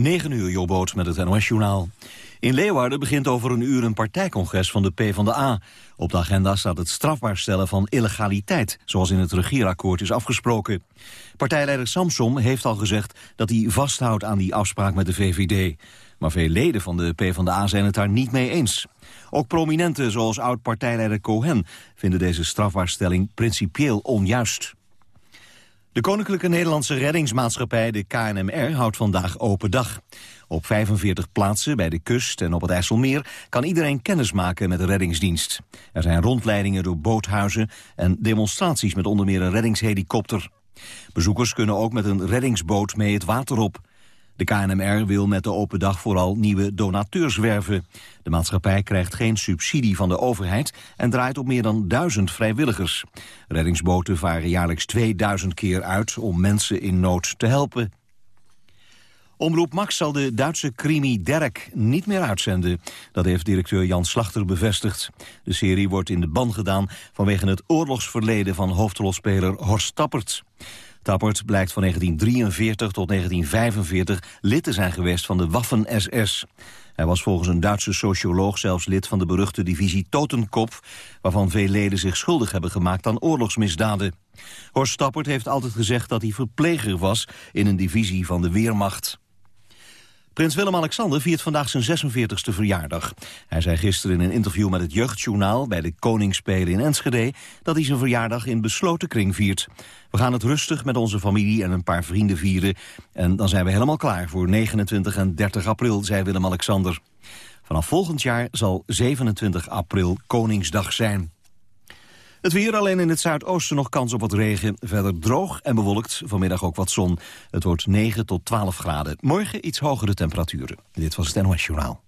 9 uur, Jobboot met het NOS-journaal. In Leeuwarden begint over een uur een partijcongres van de PvdA. Op de agenda staat het strafbaar stellen van illegaliteit... zoals in het regeerakkoord is afgesproken. Partijleider Samsom heeft al gezegd dat hij vasthoudt aan die afspraak met de VVD. Maar veel leden van de PvdA zijn het daar niet mee eens. Ook prominenten zoals oud-partijleider Cohen vinden deze strafbaarstelling principieel onjuist. De Koninklijke Nederlandse Reddingsmaatschappij, de KNMR, houdt vandaag open dag. Op 45 plaatsen bij de kust en op het IJsselmeer kan iedereen kennis maken met de reddingsdienst. Er zijn rondleidingen door boothuizen en demonstraties met onder meer een reddingshelikopter. Bezoekers kunnen ook met een reddingsboot mee het water op. De KNMR wil met de open dag vooral nieuwe donateurs werven. De maatschappij krijgt geen subsidie van de overheid en draait op meer dan duizend vrijwilligers. Reddingsboten varen jaarlijks 2000 keer uit om mensen in nood te helpen. Omroep Max zal de Duitse crimi Derk niet meer uitzenden. Dat heeft directeur Jan Slachter bevestigd. De serie wordt in de ban gedaan vanwege het oorlogsverleden van hoofdrolspeler Horst Tappert. Tappert blijkt van 1943 tot 1945 lid te zijn geweest van de Waffen-SS. Hij was volgens een Duitse socioloog zelfs lid van de beruchte divisie Totenkopf... waarvan veel leden zich schuldig hebben gemaakt aan oorlogsmisdaden. Horst Tappert heeft altijd gezegd dat hij verpleger was in een divisie van de Weermacht. Prins Willem-Alexander viert vandaag zijn 46e verjaardag. Hij zei gisteren in een interview met het Jeugdjournaal... bij de Koningsspelen in Enschede... dat hij zijn verjaardag in besloten kring viert. We gaan het rustig met onze familie en een paar vrienden vieren... en dan zijn we helemaal klaar voor 29 en 30 april, zei Willem-Alexander. Vanaf volgend jaar zal 27 april Koningsdag zijn. Het weer alleen in het zuidoosten nog kans op wat regen. Verder droog en bewolkt, vanmiddag ook wat zon. Het wordt 9 tot 12 graden. Morgen iets hogere temperaturen. Dit was het NOS Journaal.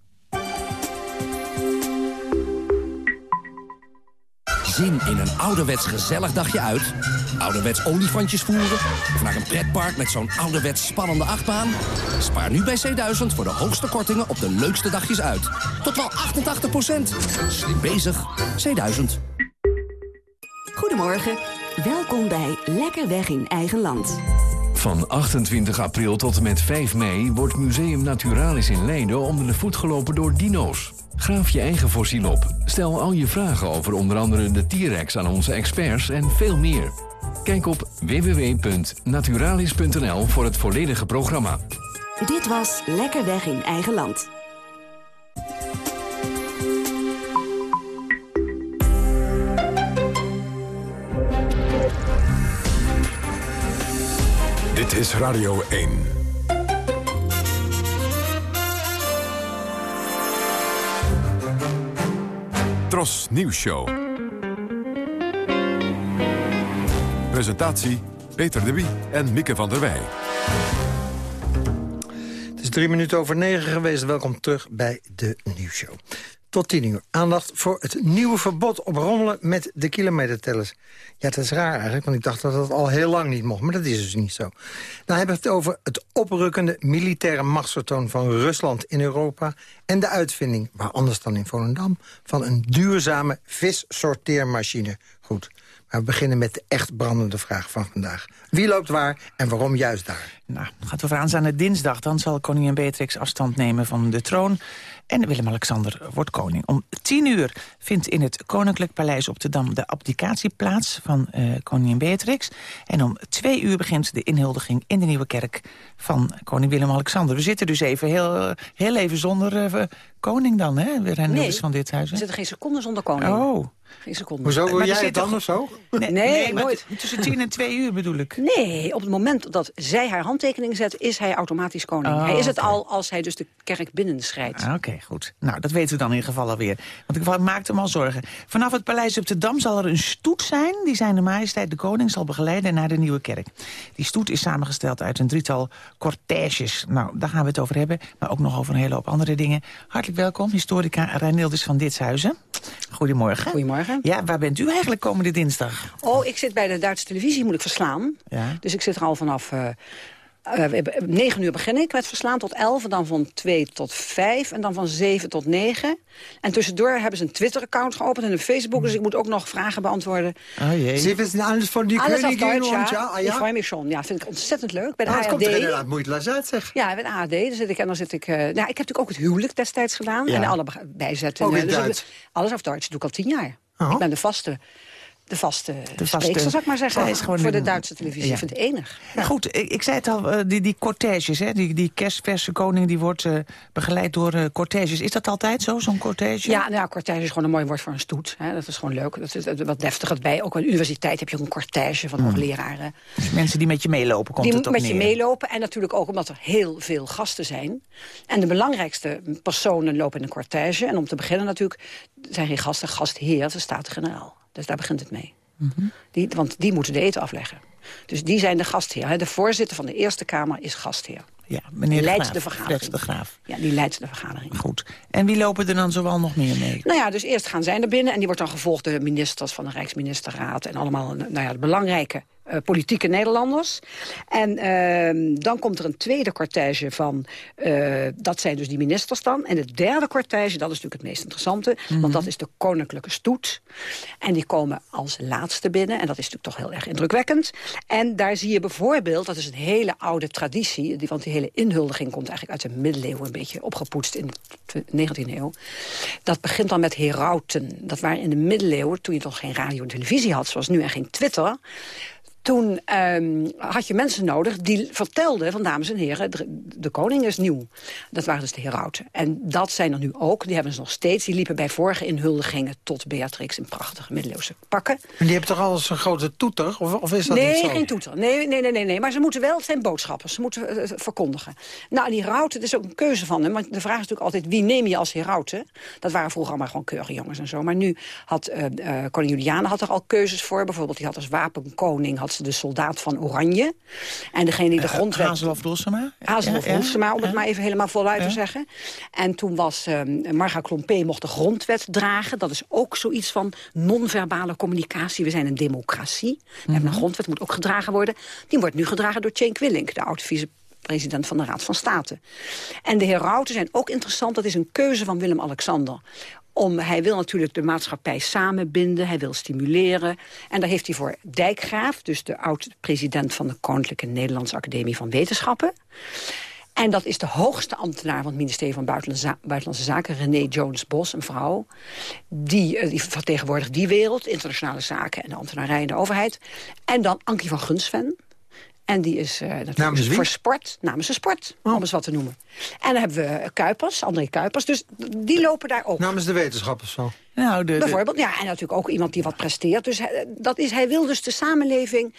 Zin in een ouderwets gezellig dagje uit? Ouderwets olifantjes voeren? Of naar een pretpark met zo'n ouderwets spannende achtbaan? Spaar nu bij C1000 voor de hoogste kortingen op de leukste dagjes uit. Tot wel 88% Slim bezig. C1000. Goedemorgen, welkom bij Lekker Weg in Eigen Land. Van 28 april tot en met 5 mei wordt Museum Naturalis in Leiden onder de voet gelopen door dino's. Graaf je eigen fossiel op. Stel al je vragen over onder andere de T-Rex aan onze experts en veel meer. Kijk op www.naturalis.nl voor het volledige programma. Dit was Lekker Weg in Eigen Land. Dit is Radio 1. Tros Nieuws Show. Presentatie Peter de Wie en Mieke van der Wij. Het is drie minuten over negen geweest. Welkom terug bij de nieuwsshow. Tot tien uur. Aandacht voor het nieuwe verbod op rommelen met de kilometertellers. Ja, dat is raar eigenlijk, want ik dacht dat dat al heel lang niet mocht. Maar dat is dus niet zo. Dan hebben we het over het oprukkende militaire machtsvertoon van Rusland in Europa... en de uitvinding, waar anders dan in Volendam... van een duurzame vissorteermachine. Goed, maar we beginnen met de echt brandende vraag van vandaag. Wie loopt waar en waarom juist daar? Nou, gaat over aanstaande dinsdag. Dan zal koningin Beatrix afstand nemen van de troon. En Willem-Alexander wordt koning. Om tien uur vindt in het Koninklijk Paleis op de Dam... de abdicatie plaats van uh, koningin Beatrix. En om twee uur begint de inhuldiging in de Nieuwe Kerk... van koning Willem-Alexander. We zitten dus even heel, heel even zonder uh, koning dan, hè? We nee, dus van dit huis. we zitten geen seconde zonder koning. Oh. Geen seconde. Hoezo, wil jij het dan of zo? Nee, nee, nee nooit. Tussen tien en twee uur bedoel ik. Nee, op het moment dat zij haar handtekening zet... is hij automatisch koning. Oh, hij is het okay. al als hij dus de kerk binnenschrijdt. Ah, Oké, okay, goed. Nou, dat weten we dan in ieder geval alweer. Want ik maakte me al zorgen. Vanaf het paleis op de Dam zal er een stoet zijn... die zijn majesteit de koning zal begeleiden naar de Nieuwe Kerk. Die stoet is samengesteld uit een drietal cortèges. Nou, daar gaan we het over hebben. Maar ook nog over een hele hoop andere dingen. Hartelijk welkom, historica Reinildus van Ditshuizen. Goedemorgen. Goedemorgen. Ja, waar bent u eigenlijk komende dinsdag? Oh, ik zit bij de Duitse televisie, moet ik verslaan. Ja. Dus ik zit er al vanaf... Uh, we hebben, negen uur begin ik met verslaan tot elf. En dan van twee tot vijf. En dan van zeven tot negen. En tussendoor hebben ze een Twitter-account geopend en een Facebook. Dus ik moet ook nog vragen beantwoorden. Oh jee. Ze wissen alles van die Alles Königin Deutsch, und ja. ja, ah, Ik ja. freue mich schon. Ja, vind ik ontzettend leuk. Bij de Ah, het komt ARD. er inderdaad moeiteloos uit, zeg. Ja, bij de ARD. Daar zit ik, en dan zit ik... eh, nou, ik heb natuurlijk ook het huwelijk destijds gedaan. Ja. En alle bijzetten. Ook in Dus ik- Duits? alles af Duits. doe ik al tien jaar. Oh. Ik ben de vaste... De vaste, De vaste- spreekster, zou ik maar zeggen, zij is gewoon voor de Duitse televisie. Ja. Ik vind het enig. Ja. Goed, ik, ik zei het al, eh, die, die cortèges, hè, die, die kerstverse koning... die wordt eh, begeleid door eh, cortèges. Is dat altijd zo, zo'n cortège? Ja, nou ja, cortège is gewoon een mooi woord voor een stoet. Hè. Dat is gewoon leuk. Dat is wat deftiger bij. Ook aan de universiteit heb je ook een cortège van hoogleraren. Dus mensen die met je meelopen, komt die het op met je meelopen. En natuurlijk ook omdat er heel veel gasten zijn. En de belangrijkste personen lopen in een cortège. En om te beginnen natuurlijk zijn geen gasten, gastheer, de Staten-Generaal. Dus daar begint het mee. Die, want die moeten de eten afleggen. Dus die zijn de gastheer. hè. De voorzitter van de Eerste Kamer is gastheer. Ja, meneer de leidt Graaf, de vergadering. De Graaf. Ja, die leidt de vergadering. Goed. En wie lopen er dan zoal nog meer mee? Nou ja, dus eerst gaan zij naar binnen en die wordt dan gevolgd door de ministers van de Rijksministerraad en allemaal nou ja, de belangrijke politieke Nederlanders. En ehm, dan komt er een tweede cortège van, eh, dat zijn dus die ministers dan. En het derde cortège, dat is natuurlijk het meest interessante, want dat is de koninklijke stoet. En die komen als laatste binnen en dat is natuurlijk toch heel erg indrukwekkend. En daar zie je bijvoorbeeld, dat is een hele oude traditie, die, want die hele inhuldiging komt eigenlijk uit de middeleeuwen een beetje opgepoetst in de 19e eeuw. Dat begint dan met herauten. Dat waren in de middeleeuwen, toen je nog geen radio en televisie had, zoals nu en geen Twitter toen ehm, had je mensen nodig die vertelden van dames en heren, de, de koning is nieuw. Dat waren dus de herauten. En dat zijn er nu ook, die hebben ze nog steeds. Die liepen bij vorige inhuldigingen tot Beatrix in prachtige middeleeuwse pakken. En die hebben toch alles een grote toeter? Of, of is dat nee, niet zo? geen toeter. Nee, nee, nee, nee, nee. Maar ze moeten wel, het zijn boodschappers. Ze moeten eh, verkondigen. Nou, die herauten, dat is ook een keuze van hem. Want de vraag is natuurlijk altijd, wie neem je als herauten? Dat waren vroeger allemaal gewoon keurige jongens en zo. Maar nu had eh eh, koning Juliana had er al keuzes voor. Bijvoorbeeld, die had als wapenkoning had de soldaat van Oranje. En degene die de grondwet... Hazelhoff Doelsema? Hazelhoff. Hoefsema, om het maar even helemaal voluit te zeggen. En toen was um, Marga Klompé mocht de grondwet dragen. Dat is ook zoiets van non-verbale communicatie. We zijn een democratie. We hebben een grondwet, moet ook gedragen worden. Die wordt nu gedragen door Cenk Willink, de oude vice president van de Raad van State. En de herauten zijn ook interessant. Dat is een keuze van Willem-Alexander. Om, hij wil natuurlijk de maatschappij samenbinden, hij wil stimuleren. En daar heeft hij voor Dijkgraaf, dus de oud-president van de Koninklijke Nederlandse Academie van Wetenschappen. En dat is de hoogste ambtenaar van het ministerie van Buitenlandse, Za- Buitenlandse Zaken, René Jones-Bos, een vrouw. Die, eh, die vertegenwoordigt die wereld, internationale zaken en de ambtenarij en de overheid. En dan Ankie van Gunsven. En die is eh, natuurlijk Namens wie? voor sport, namens de sport, om eens wat te noemen. En dan hebben we Kuipers, André Kuipers, dus die lopen daar ook. Namens de wetenschappers zo. Nou, de, de- Bijvoorbeeld, ja, en natuurlijk ook iemand die wat presteert. Dus hij, dat is, hij wil dus de samenleving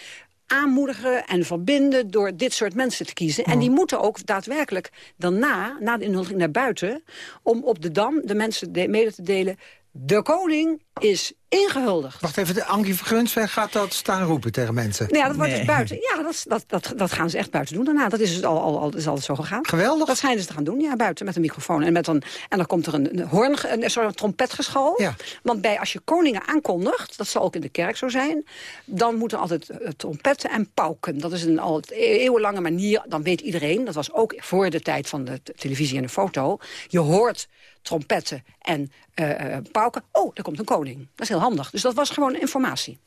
aanmoedigen en verbinden door dit soort mensen te kiezen. En die moeten ook daadwerkelijk daarna, na de inhuldiging naar buiten... om op de Dam de mensen de- mede te delen... de koning is ingehuldigd. Wacht even, de Ankie Vergunsweg gaat dat staan roepen tegen mensen. Nou ja, dat wordt Nee. dus buiten. Ja, dat, dat, dat, dat gaan ze echt buiten doen daarna. Dat is dus al, al, al, is altijd zo gegaan. Geweldig. Dat schijnen ze te gaan doen, ja, buiten met een microfoon. En, met een, en dan komt er een, een hoorn, een, sorry, een trompetgeschal. Ja. Want bij, als je koningen aankondigt, dat zal ook in de kerk zo zijn... dan moeten altijd eh, trompetten en pauken. Dat is een al eeuwenlange manier, dan weet iedereen... dat was ook voor de tijd van de televisie en de foto... je hoort trompetten en eh, eh, pauken. Oh, er komt een koning. Dat is heel handig. Dus dat was gewoon informatie.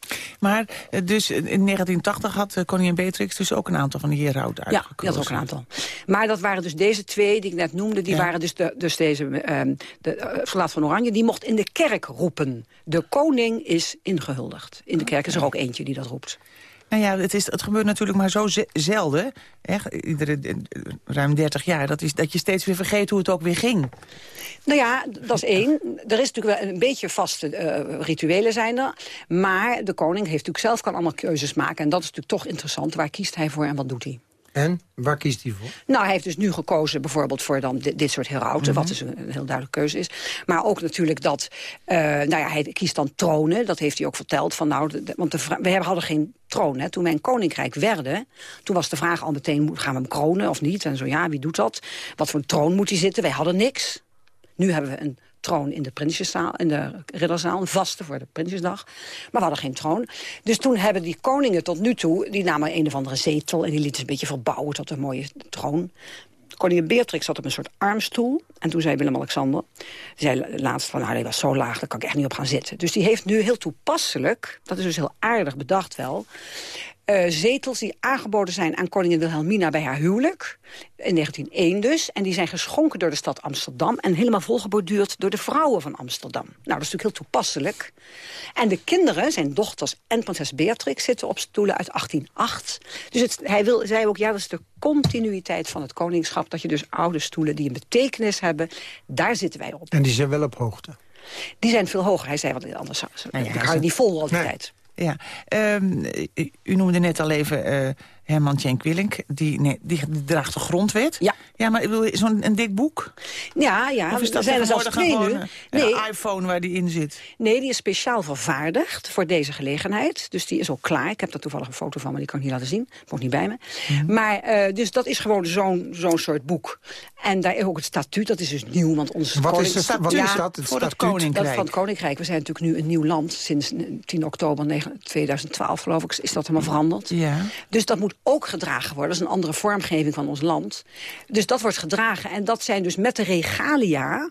Maar eh, dus in 1980 had koningin Beatrix dus ook een aantal van die herauten Ja, uitgekozen. had er ook een aantal. Maar dat waren dus deze twee die ik net noemde. Die Ja. waren dus, de, dus deze ehm de soldaat van Oranje. Die mocht in de kerk roepen. De koning is ingehuldigd. In de kerk is er ook eentje die dat roept. Nou ja, het, is, het gebeurt natuurlijk maar zo ze- zelden. Echt, iedere eh, ruim 30 jaar. Dat, is, dat je steeds weer vergeet hoe het ook weer ging. Nou ja, dat is één. Er is natuurlijk wel een beetje vaste eh, rituelen zijn er. Maar de koning heeft natuurlijk zelf kan allemaal keuzes maken. En dat is natuurlijk toch interessant. Waar kiest hij voor en wat doet hij? En, waar kiest hij voor? Nou, hij heeft dus nu gekozen bijvoorbeeld voor dan dit, dit soort herauten... wat dus een, een heel duidelijke keuze is. Maar ook natuurlijk dat... eh, nou ja, hij kiest dan tronen. Dat heeft hij ook verteld. Van, nou, de- de- want de we hebben- hadden geen troon. Hè. Toen wij een koninkrijk werden... toen was de vraag al meteen... gaan we hem kronen of niet? En zo, ja, wie doet dat? Wat voor een troon moet hij zitten? Wij hadden niks. Nu hebben we een troon in de Prinsjeszaal, in de Ridderzaal, een vaste voor de Prinsjesdag. Maar we hadden geen troon. Dus toen hebben die koningen tot nu toe, die namen een of andere zetel en die lieten ze een beetje verbouwen tot een mooie troon. Koningin Beatrix zat op een soort armstoel. En toen zei Willem-Alexander, zei laatst van... nou, die was zo laag, daar kan ik echt niet op gaan zitten. Dus die heeft nu heel toepasselijk, dat is dus heel aardig bedacht wel... eh, zetels die aangeboden zijn aan koningin Wilhelmina bij haar huwelijk. In 1901 dus. En die zijn geschonken door de stad Amsterdam... en helemaal volgeborduurd door de vrouwen van Amsterdam. Nou, dat is natuurlijk heel toepasselijk. En de kinderen, zijn dochters en prinses Beatrix... zitten op stoelen uit 1808. Dus het, hij wil, zei ook, ja, dat is de continuïteit van het koningschap... dat je dus oude stoelen die een betekenis hebben... daar zitten wij op. En die zijn wel op hoogte. Die zijn veel hoger. Hij zei, want anders zou Nou ja, ik hou niet vol al die Nee. tijd. Ja, ehm, u, noemde net al even eh, Herman Tjenk Willink. Die, nee, die draagt de grondwet. Ja. Ja, maar zo'n een dik boek? Ja, ja. Of is dat zijn er zelfs twee gewoon nu. Nee, een iPhone waar die in zit? Nee, die is speciaal vervaardigd voor deze gelegenheid. Dus die is ook klaar. Ik heb daar toevallig een foto van, maar die kan ik niet laten zien. Moet niet bij me. Mhm. Maar, eh, dus dat is gewoon zo'n zo'n soort boek. En daar ook het statuut, dat is dus nieuw. Want ons Wat koning- is, de, wat Ja, is dat? Het voor het statuut? koninkrijk. Dat van het Koninkrijk. We zijn natuurlijk nu een nieuw land. Sinds 10 oktober 9 2012, geloof ik, is dat helemaal veranderd. Ja. Dus dat moet ook gedragen worden. Dat is een andere vormgeving van ons land. Dus dat wordt gedragen. En dat zijn dus met de regalia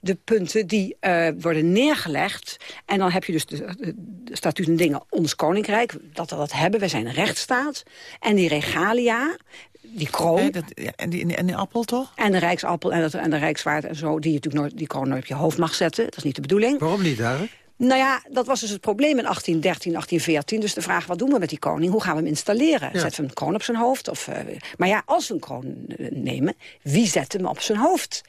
de punten die eh, worden neergelegd. En dan heb je dus de, de, de statuten en dingen, ons koninkrijk, dat we dat hebben. Wij zijn een rechtsstaat. En die regalia, die kroon... Dat, en, die, en die appel toch? En de rijksappel en, het, en de rijkswaard en zo, die je natuurlijk nooit, die kroon nooit op je hoofd mag zetten. Dat is niet de bedoeling. Waarom niet eigenlijk? Nou ja, dat was dus het probleem in 1813, 1814. Dus de vraag, wat doen we met die koning? Hoe gaan we hem installeren? Ja. Zetten we een kroon op zijn hoofd? Of, eh, maar ja, als we een kroon eh, nemen, wie zet hem op zijn hoofd?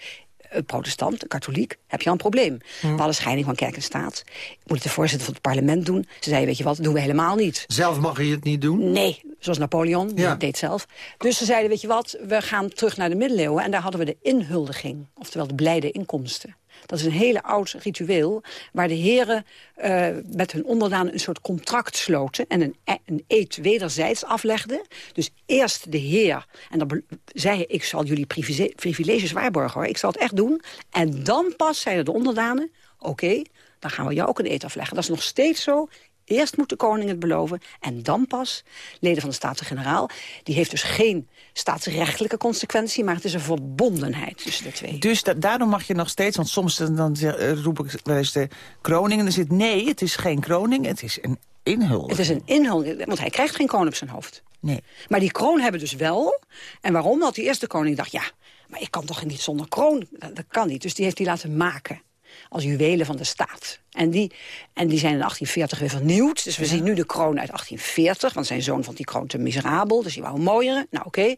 Een protestant, een katholiek, heb je al een probleem. We hadden scheiding van kerk en staat. Ik moet het de voorzitter van het parlement doen. Ze zei, weet je wat, dat doen we helemaal niet. Zelf mag je het niet doen. Nee, zoals Napoleon, die Ja. deed zelf. Dus ze zeiden, weet je wat, we gaan terug naar de middeleeuwen... en daar hadden we de inhuldiging, oftewel de blijde inkomsten. Dat is een hele oud ritueel waar de heren eh, met hun onderdanen een soort contract sloten... en een, e- een eed wederzijds aflegden. Dus eerst de heer, en dan zei hij... ik zal jullie privilege- privileges waarborgen, hoor. Ik zal het echt doen. En dan pas zeiden de onderdanen, oké, dan gaan we jou ook een eed afleggen. Dat is nog steeds zo. Eerst moet de koning het beloven en dan pas leden van de Staten-Generaal. Die heeft dus geen staatsrechtelijke consequentie, maar het is een verbondenheid tussen de twee. Dus da- daarom mag je nog steeds, want soms dan, eh, roep ik wel eens de kroning... en dan zit nee, het is geen kroning, het is een inhuldiging. Het is een inhuldiging, want hij krijgt geen kroon op zijn hoofd. Nee. Maar die kroon hebben dus wel. En waarom? Want die eerste koning dacht, ja, maar ik kan toch niet zonder kroon? Dat, dat kan niet. Dus die heeft die laten maken als juwelen van de staat. En die, en die zijn in 1840 weer vernieuwd. Dus we zien nu de kroon uit 1840. Want zijn zoon vond die kroon te miserabel. Dus die wou een mooiere. Nou oké.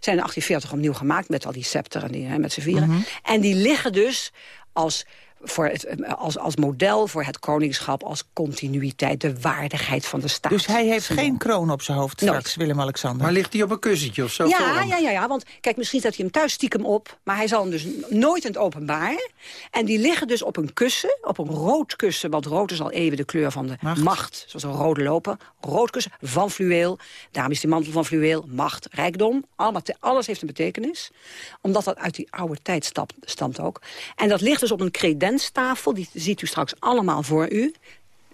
Zijn in 1840 opnieuw gemaakt met al die scepter en die, hè, met z'n vieren. En die liggen dus als voor het, eh, als, als model voor het koningschap, als continuïteit, de waardigheid van de staat. Dus hij heeft geen kroon op zijn hoofd straks, Willem-Alexander. Maar ligt die op een kussentje of zo? Ja, ja, ja, ja, want kijk, misschien zet hij hem thuis stiekem op... maar hij zal hem dus nooit in het openbaar. En die liggen dus op een kussen, op een rood kussen... want rood is al even de kleur van de Macht. macht, zoals een rode loper. Rood kussen van fluweel, daarom is die mantel van fluweel... macht, rijkdom, allemaal, te- alles heeft een betekenis. Omdat dat uit die oude tijd stap- stamt ook. En dat ligt dus op een credenstafel, die ziet u straks allemaal voor u...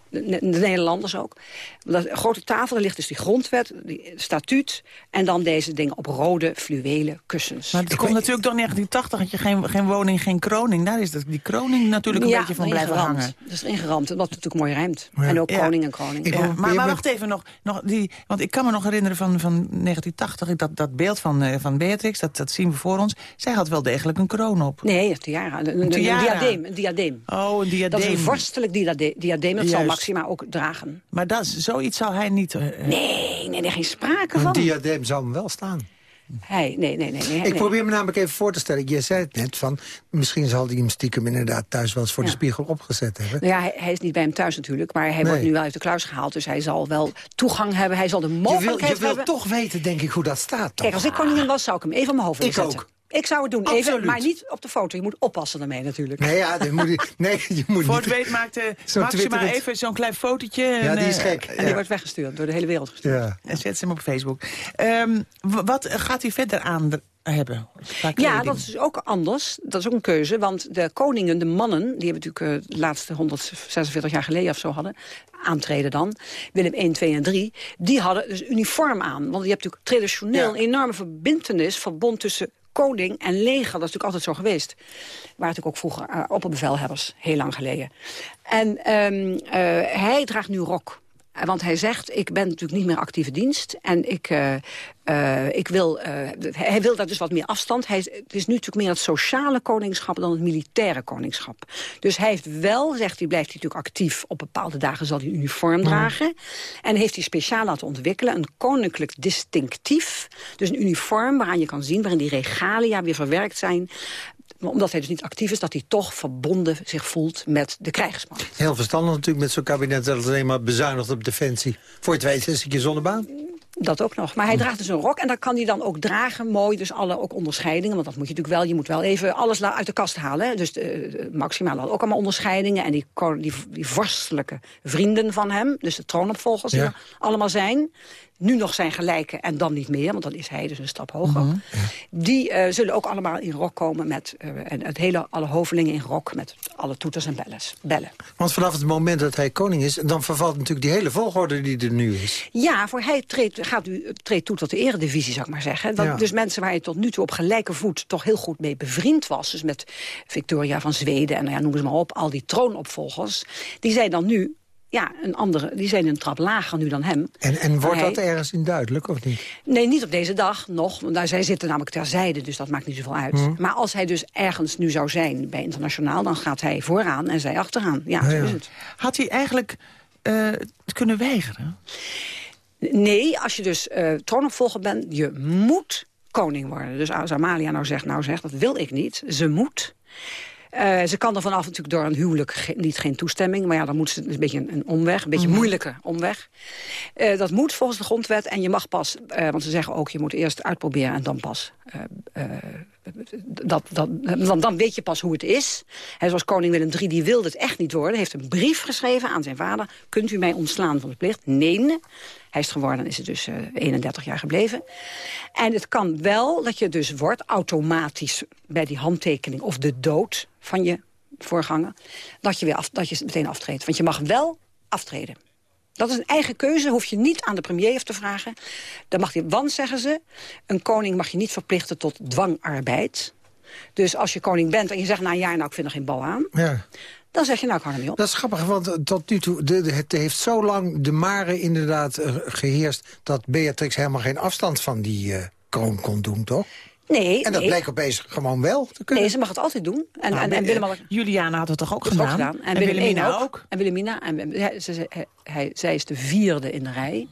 De, de Nederlanders ook. Dat grote tafel, daar ligt dus die grondwet, die statuut... en dan deze dingen op rode fluwelen kussens. Maar het komt natuurlijk toch in 1980, had je geen, geen woning, geen kroning. Daar is dat, die kroning natuurlijk een beetje van blijven ingeramd. hangen. Dat is ingeramd, het natuurlijk mooi rijmt. Ja. En ook Ja. koning en koning. Maar, maar wacht even nog, nog die, want ik kan me nog herinneren van, van 1980, dat, dat beeld van, eh, van Beatrix, dat, dat zien we voor ons. Zij had wel degelijk een kroon op. Nee, een tiara. Een, een- een tiara. diadeem. Een diadeem. Oh, een diadeem. Dat is een vorstelijk diade- diadeem. Dat zal Juist. Maxima ook dragen. Maar dat, is- zoiets zou hij niet... eh, eh, Nee, nee, nee, geen sprake Een van. diadeem zou hem wel staan. Hij, nee, nee, nee. nee, Ik nee. probeer me namelijk even voor te stellen. Je zei het net van, misschien zal hij hem stiekem inderdaad thuis wel eens voor de spiegel opgezet hebben. Nou ja, hij, hij is niet bij hem thuis natuurlijk, maar hij Nee. wordt nu wel uit de kluis gehaald. Dus hij zal wel toegang hebben, hij zal de Je wil, mogelijkheid je wil hebben. toch weten, denk ik, hoe dat staat. Toch? Kijk, als ik koningin was, zou ik hem even op mijn hoofd Ik zetten. ook. Ik zou het doen, even, maar niet op de foto. Je moet oppassen daarmee natuurlijk. Nee, ja, dat moet je, nee, je moet Voor niet... het weet maakte Zo Maxima even zo'n klein fotootje. Ja, en, die is eh, gek. En die wordt weggestuurd, door de hele wereld gestuurd. Ja. En zet ze hem op Facebook. Ehm, wat gaat hij verder aan, hebben. Ja, dat is dus ook anders. Dat is ook een keuze, want de koningen, de mannen... die hebben natuurlijk eh, de laatste 146 jaar geleden of zo hadden... aantreden dan, Willem 1, 2 en 3... die hadden dus uniform aan. Want je hebt natuurlijk traditioneel een enorme verbintenis... verbond tussen koning en leger. Dat is natuurlijk altijd zo geweest. Waar natuurlijk ook vroeger uh, opperbevelhebbers, heel lang geleden. En ehm, uh, hij draagt nu rok. Want hij zegt, ik ben natuurlijk niet meer actieve dienst. En ik, uh, uh, ik wil, uh, hij wil daar dus wat meer afstand. Hij, het is nu natuurlijk meer het sociale koningschap dan het militaire koningschap. Dus hij heeft wel, zegt hij, blijft hij natuurlijk actief. Op bepaalde dagen zal hij een uniform dragen. En heeft hij speciaal laten ontwikkelen een koninklijk distinctief. Dus een uniform waaraan je kan zien, waarin die regalia weer verwerkt zijn omdat hij dus niet actief is, dat hij toch verbonden zich voelt met de krijgsmacht. Heel verstandig natuurlijk met zo'n kabinet dat het alleen maar bezuinigt op defensie. Voor het weet is het je zonder baan. Dat ook nog. Maar hij draagt dus een rok en dat kan hij dan ook dragen. Mooi, dus alle ook onderscheidingen. Want dat moet je natuurlijk wel. Je moet wel even alles uit de kast halen. Hè. Dus de, de Maxima had ook allemaal onderscheidingen. En die, die, die vorstelijke vrienden van hem, dus de troonopvolgers ja. die er allemaal zijn nu nog zijn gelijken en dan niet meer, want dan is hij dus een stap hoger. Mm -hmm. Die uh, zullen ook allemaal in rok komen met uh, en het hele, alle hovelingen in rok met alle toeters en belles, bellen. Want vanaf het moment dat hij koning is, dan vervalt natuurlijk die hele volgorde die er nu is. Ja, voor hij treedt, gaat u treedt toe tot de eredivisie, zou ik maar zeggen. Dat, ja. Dus mensen waar hij tot nu toe op gelijke voet toch heel goed mee bevriend was, dus met Victoria van Zweden en nou ja, noem eens maar op, al die troonopvolgers, die zijn dan nu ja, een andere, die zijn een trap lager nu dan hem. En, en wordt hij, dat ergens in duidelijk, of niet? Nee, niet op deze dag nog. Want zij zitten namelijk terzijde, dus dat maakt niet zoveel uit. Hmm. Maar als hij dus ergens nu zou zijn bij internationaal... dan gaat hij vooraan en zij achteraan. Ja, Ah, zo is het. Had hij eigenlijk uh, kunnen weigeren? Nee, als je dus uh, troonopvolger bent, je moet koning worden. Dus als Amalia nou zegt, nou zegt, dat wil ik niet. Ze moet. Uh, ze kan er vanaf natuurlijk door een huwelijk ge niet geen toestemming. Maar ja, dan moet ze een beetje een, een omweg, een beetje een Mhm. moeilijke omweg. Uh, dat moet volgens de grondwet. En je mag pas, uh, want ze zeggen ook, je moet eerst uitproberen en dan pas. Dat, dan, dan weet je pas hoe het is. He, zoals koning Willem III, die wilde het echt niet worden. heeft een brief geschreven aan zijn vader. Kunt u mij ontslaan van de plicht? Nee. Hij is geworden, is het dus 31 jaar gebleven. En het kan wel dat je dus wordt automatisch bij die handtekening... of de dood van je voorganger, dat je, weer dat je meteen aftreedt. Want je mag wel aftreden. Dat is een eigen keuze, hoef je niet aan de premier te vragen. Dan mag je, want zeggen ze, een koning mag je niet verplichten tot dwangarbeid. Dus als je koning bent en je zegt na een jaar, nou ik vind er geen bal aan... Ja. Dan zeg je, nou, ik hou er niet op. Dat is grappig, want tot nu toe, de, de, het heeft zo lang de mare inderdaad uh, geheerst... dat Beatrix helemaal geen afstand van die uh, kroon kon doen, toch? Nee, En dat nee. bleek opeens gewoon wel te kunnen. Nee, ze mag het altijd doen. En, Nou, en, en Willem had Juliana had het toch ook het gedaan? gedaan. En, Willem Wilhelmina I ook? En Wilhelmina. En, hij, ze, hij, hij, zij is de vierde in de rij.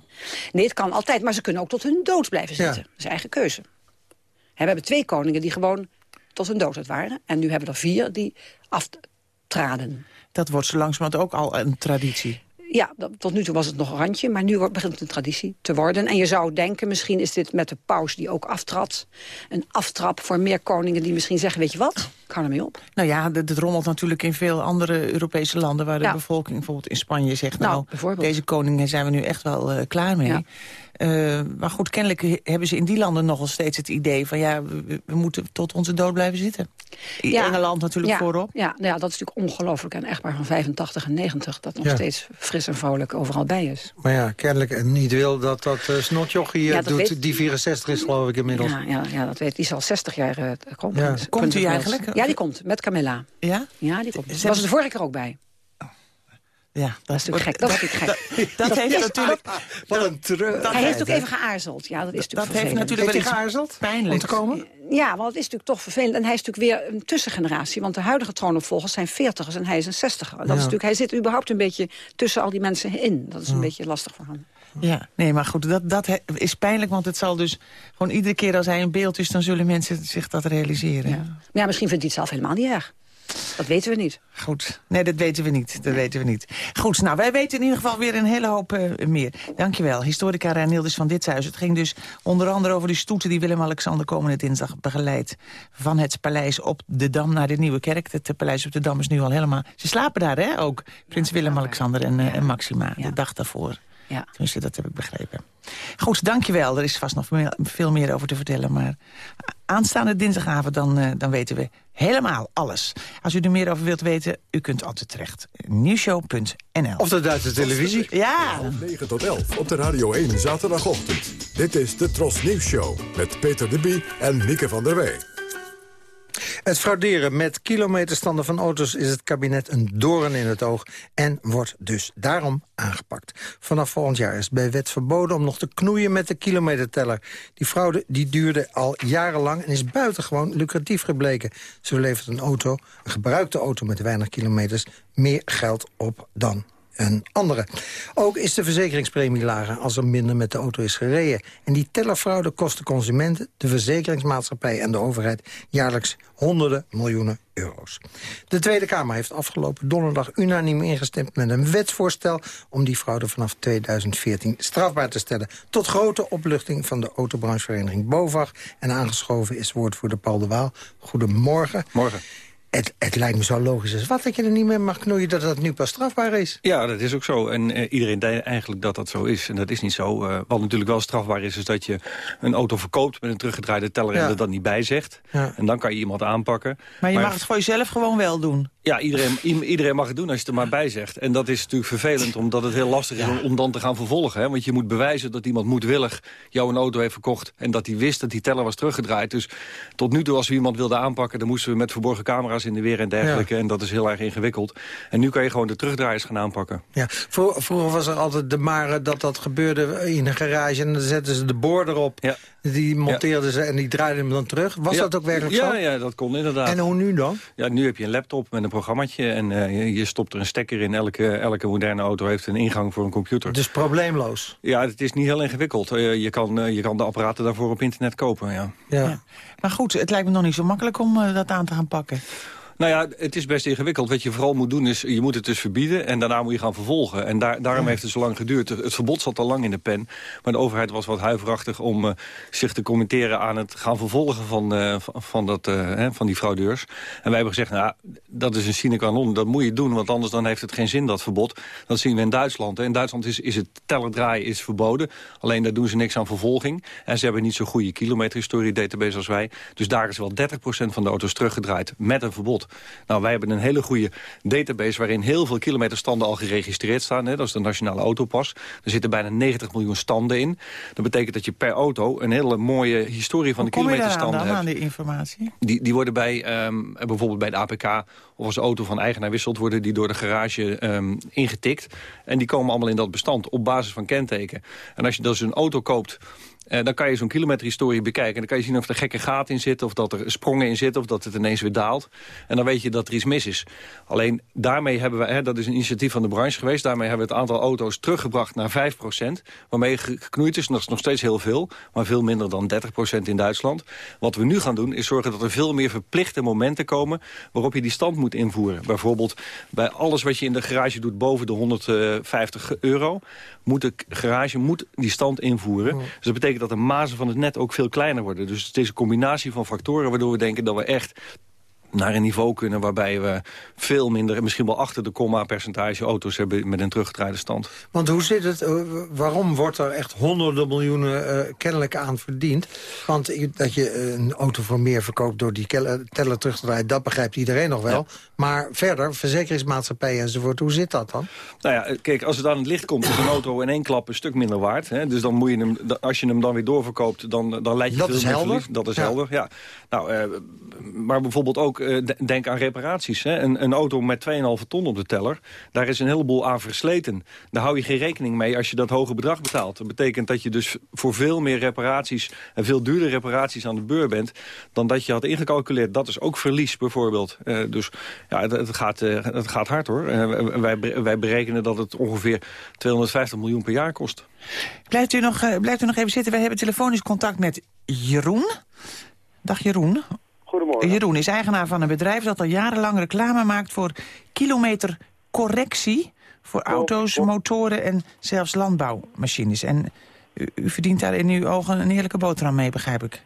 Nee, het kan altijd, maar ze kunnen ook tot hun dood blijven zitten. Ja. Dat is eigen keuze. En we hebben twee koningen die gewoon tot hun dood het waren. En nu hebben we er vier die aftraden. Dat wordt zo langzamerhand ook al een traditie. Ja, dat, tot nu toe was het nog een randje, maar nu wordt, begint het een traditie te worden. En je zou denken, misschien is dit met de paus die ook aftrad... een aftrap voor meer koningen die misschien zeggen... weet je wat, ik hou ermee op. Nou ja, dat dat rommelt natuurlijk in veel andere Europese landen... waar de Ja. bevolking bijvoorbeeld in Spanje zegt... Nou, nou, deze koning zijn we nu echt wel eh, klaar mee. Ja. Eh, maar goed, kennelijk he- hebben ze in die landen nogal steeds het idee... van ja, we, we moeten tot onze dood blijven zitten. In Ja. Engeland natuurlijk ja, voorop. Ja, nou ja, dat is natuurlijk ongelooflijk. En echtpaar van 85 en 90, dat nog Ja. steeds fris en vrolijk overal bij is. Maar ja, kennelijk niet wil dat dat uh, snotjochie uh, Ja, dat doet. weet- Die 64 is geloof ik inmiddels. Ja, ja, ja, dat weet Die is al 60 jaar uh. Komt hij eigenlijk? Ja, die komt. Met Camilla. Ja? Ja, die komt. Ze Was er de vorige keer ook bij. Ja, Dat is natuurlijk gek. Dat is gek. Dat heeft natuurlijk... Wat een treur. Hij heeft ook even geaarzeld. Ja, dat is Dat natuurlijk heeft vervelend. natuurlijk Heeft wel geaarzeld pijnlijk. om te komen? Ja, want het is natuurlijk toch vervelend. En hij is natuurlijk weer een tussengeneratie. Want de huidige troonopvolgers zijn veertigers en hij is een zestiger. Dat is natuurlijk, hij zit überhaupt een beetje tussen al die mensen in. Dat is een beetje lastig voor hem. Ja, nee, maar goed, dat, dat is pijnlijk, want het zal dus gewoon iedere keer als hij in beeld is, dan zullen mensen zich dat realiseren. Ja. Maar ja, misschien vindt hij het zelf helemaal niet erg. Dat weten we niet. Goed, nee, dat weten we niet. Dat weten we niet. Goed, nou, wij weten in ieder geval weer een hele hoop eh, meer. Dankjewel, historica Reinildis van Ditshuis. Het ging dus onder andere over die stoeten die Willem-Alexander komende dinsdag begeleidt. Van het paleis op de Dam naar de Nieuwe Kerk. Het eh, paleis op de Dam is nu al helemaal... Ze slapen daar, hè, ook. Prins Willem-Alexander en, eh, en Maxima, Ja. de dag daarvoor. Ja. Tenminste, dat heb ik begrepen. Goed, dankjewel. Er is vast nog veel- meer over te vertellen. Maar aanstaande dinsdagavond, dan, dan weten we helemaal alles. Als u er meer over wilt weten, u kunt altijd terecht. Nieuwshow.nl Of de Duitse televisie. Ja, 9 tot 11 op de Radio 1 zaterdagochtend. Dit is de Tros Nieuws Show met Peter de Bie en Mieke van der Wij. Het frauderen met kilometerstanden van auto's is het kabinet een doorn in het oog... en wordt dus daarom aangepakt. Vanaf volgend jaar is bij wet verboden om nog te knoeien met de kilometerteller. Die fraude die duurde al jarenlang en is buitengewoon lucratief gebleken. Zo levert een auto, een gebruikte auto met weinig kilometers... meer geld op dan een andere. Ook is de verzekeringspremie lager als er minder met de auto is gereden. En die tellerfraude kost de consumenten, de verzekeringsmaatschappij en de overheid jaarlijks honderden miljoenen euro's. De Tweede Kamer heeft afgelopen donderdag unaniem ingestemd met een wetsvoorstel om die fraude vanaf 2014 strafbaar te stellen. Tot grote opluchting van de autobranchevereniging BOVAG. En aangeschoven is woordvoerder Paul de Waal. Goedemorgen. Morgen. Het, het lijkt me zo logisch als wat dat je er niet meer mag knoeien... dat dat nu pas strafbaar is. Ja, dat is ook zo. En eh, iedereen denkt eigenlijk dat dat zo is. En dat is niet zo. Eh, wat natuurlijk wel strafbaar is, is dat je een auto verkoopt... met een teruggedraaide teller Ja. en er dat niet bij zegt. Ja. En dan kan je iemand aanpakken. maar je mag het voor jezelf gewoon wel doen. Ja, iedereen, iedereen mag het doen als je het er maar bij zegt. En dat is natuurlijk vervelend, omdat het heel lastig is om, om dan te gaan vervolgen. Hè? Want je moet bewijzen dat iemand moedwillig jou een auto heeft verkocht... en dat hij wist dat die teller was teruggedraaid. Dus tot nu toe, als we iemand wilden aanpakken... dan moesten we met verborgen camera's in de weer en dergelijke. En dat is heel erg ingewikkeld. En nu kan je gewoon de terugdraaiers gaan aanpakken. Ja, vro- vroeger was er altijd de mare dat dat gebeurde in een garage... en dan zetten ze de boor erop, Ja. Die monteerden ze en die draaiden hem dan terug. Was Ja. dat ook werkelijk ja, zo? Ja, dat kon inderdaad. En hoe nu dan? Ja, nu heb je een laptop met een programmaatje en eh, je, stopt er een stekker in. Elke, elke moderne auto heeft een ingang voor een computer. Dus probleemloos. Ja, het is niet heel ingewikkeld. Eh, je, kan, eh, je kan de apparaten daarvoor op internet kopen, ja. Ja. Ja. Maar goed, het lijkt me nog niet zo makkelijk om eh, dat aan te gaan pakken. Nou ja, het is best ingewikkeld. Wat je vooral moet doen is, je moet het dus verbieden... en daarna moet je gaan vervolgen. En daar, daarom heeft het zo lang geduurd. Het verbod zat al lang in de pen. Maar de overheid was wat huiverachtig om eh, zich te commenteren... aan het gaan vervolgen van, eh, van, dat, eh, hè, van die fraudeurs. En wij hebben gezegd, nou, dat is een sine qua non. Dat moet je doen, want anders dan heeft het geen zin, dat verbod. Dat zien we in Duitsland. hè. In Duitsland is, is het teller draaien is verboden. Alleen daar doen ze niks aan vervolging. En ze hebben niet zo'n goede kilometerhistorie database als wij. Dus daar is wel 30% van de auto's teruggedraaid met een verbod. Nou, wij hebben een hele goede database waarin heel veel kilometerstanden al geregistreerd staan. Hè. Dat is de nationale autopas. Er zitten bijna 90 miljoen standen in. Dat betekent dat je per auto een hele mooie historie van Hoe de kom je daaraan kilometerstanden dan, hebt. aan die informatie? Die, die worden bij, ehm, bijvoorbeeld bij de APK... of als de auto van eigenaar wisselt... worden die door de garage ehm, ingetikt. En die komen allemaal in dat bestand op basis van kenteken. En als je dus een auto koopt... eh, dan kan je zo'n kilometerhistorie bekijken. En dan kan je zien of er gekke gaten in zitten... of dat er sprongen in zitten... of dat het ineens weer daalt. En dan weet je dat er iets mis is. Alleen daarmee hebben we... Hè, dat is een initiatief van de branche geweest... daarmee hebben we het aantal auto's teruggebracht naar 5% Waarmee ge- geknoeid is, dat is nog steeds heel veel... maar veel minder dan 30% in Duitsland. Wat we nu gaan doen is zorgen dat er veel meer verplichte momenten komen... waarop je die stand moet invoeren. Bijvoorbeeld bij alles wat je in de garage doet boven de 150 euro... moet de garage moet die stand invoeren. Dus dat betekent dat de mazen van het net ook veel kleiner worden. Dus het is combinatie van factoren waardoor we denken dat we echt naar een niveau kunnen waarbij we veel minder... misschien wel achter de komma percentage auto's hebben met een teruggedraaide stand. Want hoe zit het, eh, waarom wordt er echt honderden miljoenen eh, kennelijk aan verdiend? Want dat je eh, een auto voor meer verkoopt door die teller terug te draaien... dat begrijpt iedereen nog wel. Maar verder, verzekeringsmaatschappijen enzovoort, hoe zit dat dan? Nou ja, kijk, als het aan het licht komt, is een auto in één klap een stuk minder waard. Hè? Dus dan moet je hem, als je hem dan weer doorverkoopt, dan, dan leid je Dat veel is helder. verlies. Dat is Ja. helder, ja. Nou, eh, maar bijvoorbeeld ook, eh, de- denk aan reparaties. Hè? Een, een auto met 2,5 ton op de teller, daar is een heleboel aan versleten. Daar hou je geen rekening mee als je dat hoge bedrag betaalt. Dat betekent dat je dus voor veel meer reparaties en veel duurdere reparaties aan de beur bent, dan dat je had ingecalculeerd. Dat is ook verlies bijvoorbeeld. Eh, dus ja, het, gaat, eh, het gaat hard hoor. Wij, wij berekenen dat het ongeveer 250 miljoen per jaar kost. Blijft u, nog, blijft u nog even zitten? Wij hebben telefonisch contact met Jeroen. Dag Jeroen. Goedemorgen. Jeroen is eigenaar van een bedrijf dat al jarenlang reclame maakt voor kilometercorrectie voor auto's, motoren en zelfs landbouwmachines. En u, u verdient daar in uw ogen een heerlijke boterham mee, begrijp ik.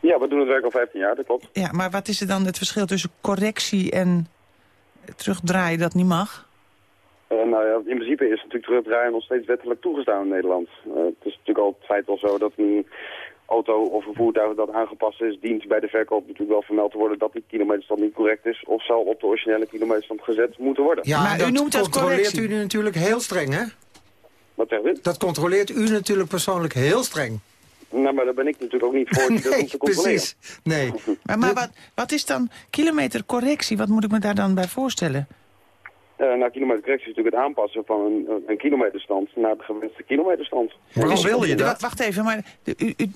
Ja, we doen het werk al 15 jaar, dat klopt. Ja, maar wat is er dan het verschil tussen correctie en terugdraaien dat niet mag? Uh, nou ja, in principe is natuurlijk terugdraaien nog steeds wettelijk toegestaan in Nederland. Uh, het is natuurlijk al het feit zo dat een auto of een voertuig dat aangepast is, dient bij de verkoop natuurlijk wel vermeld te worden dat die kilometerstand niet correct is of zal op de originele kilometerstand gezet moeten worden. Ja, maar u noemt dat controleert u natuurlijk heel streng, hè? Wat zegt u? Dat controleert u natuurlijk persoonlijk heel streng. Nou, maar daar ben ik natuurlijk ook niet voor die nee, dat te controleren. precies. Nee. Maar, maar wat, wat is dan kilometercorrectie? Wat moet ik me daar dan bij voorstellen? Uh, nou, kilometercorrectie is natuurlijk het aanpassen van een, een kilometerstand naar de gewenste kilometerstand. Waarom Dus- wil je dat? Wacht, wacht even, maar u, u,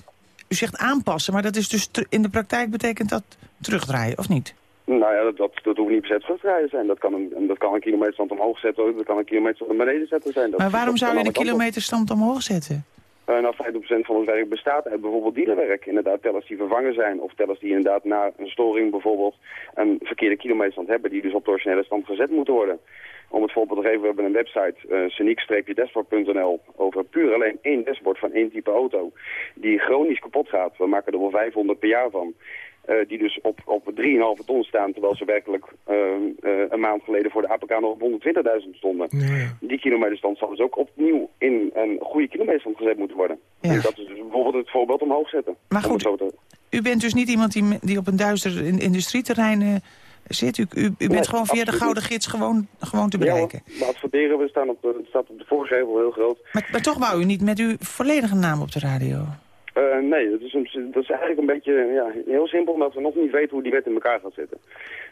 u zegt aanpassen, maar dat is dus in de praktijk betekent dat terugdraaien, of niet? Nou ja, dat, dat, dat hoeft niet per se terugdraaien zijn. Dat kan een, dat kan een kilometerstand omhoog zetten, dat kan een kilometerstand naar beneden zetten zijn. Dat, Maar waarom zou je de op. kilometerstand omhoog zetten? Eh, nou, 50% van ons werk bestaat uit bijvoorbeeld dealerwerk. Inderdaad, tellers die vervangen zijn. Of tellers die inderdaad na een storing bijvoorbeeld een verkeerde kilometerstand hebben. Die dus op de originele stand gezet moeten worden. Om het voorbeeld te geven, we hebben een website, uh, dashboard.nl over puur alleen één dashboard van één type auto. Die chronisch kapot gaat. We maken er wel 500 per jaar van. Eh, die dus op, op 3,5 ton staan, terwijl ze werkelijk eh, eh, een maand geleden voor de APK nog op 120.000 stonden. Die kilometerstand zal dus ook opnieuw in een goede kilometerstand gezet moeten worden. Ja. En dat is dus bijvoorbeeld het voorbeeld omhoog zetten. Maar goed, te- U bent dus niet iemand die, die op een duister in- industrieterrein eh, zit. U, u, u bent Nee, gewoon via de Gouden Gids gewoon, gewoon te Ja, bereiken. we adverteren, we staan op de, het staat op de voorgevel heel groot. maar, maar toch wou u niet met uw volledige naam op de radio. Eh, nee, dat is, dat is eigenlijk een beetje ja, heel simpel, omdat we nog niet weten hoe die wet in elkaar gaat zitten.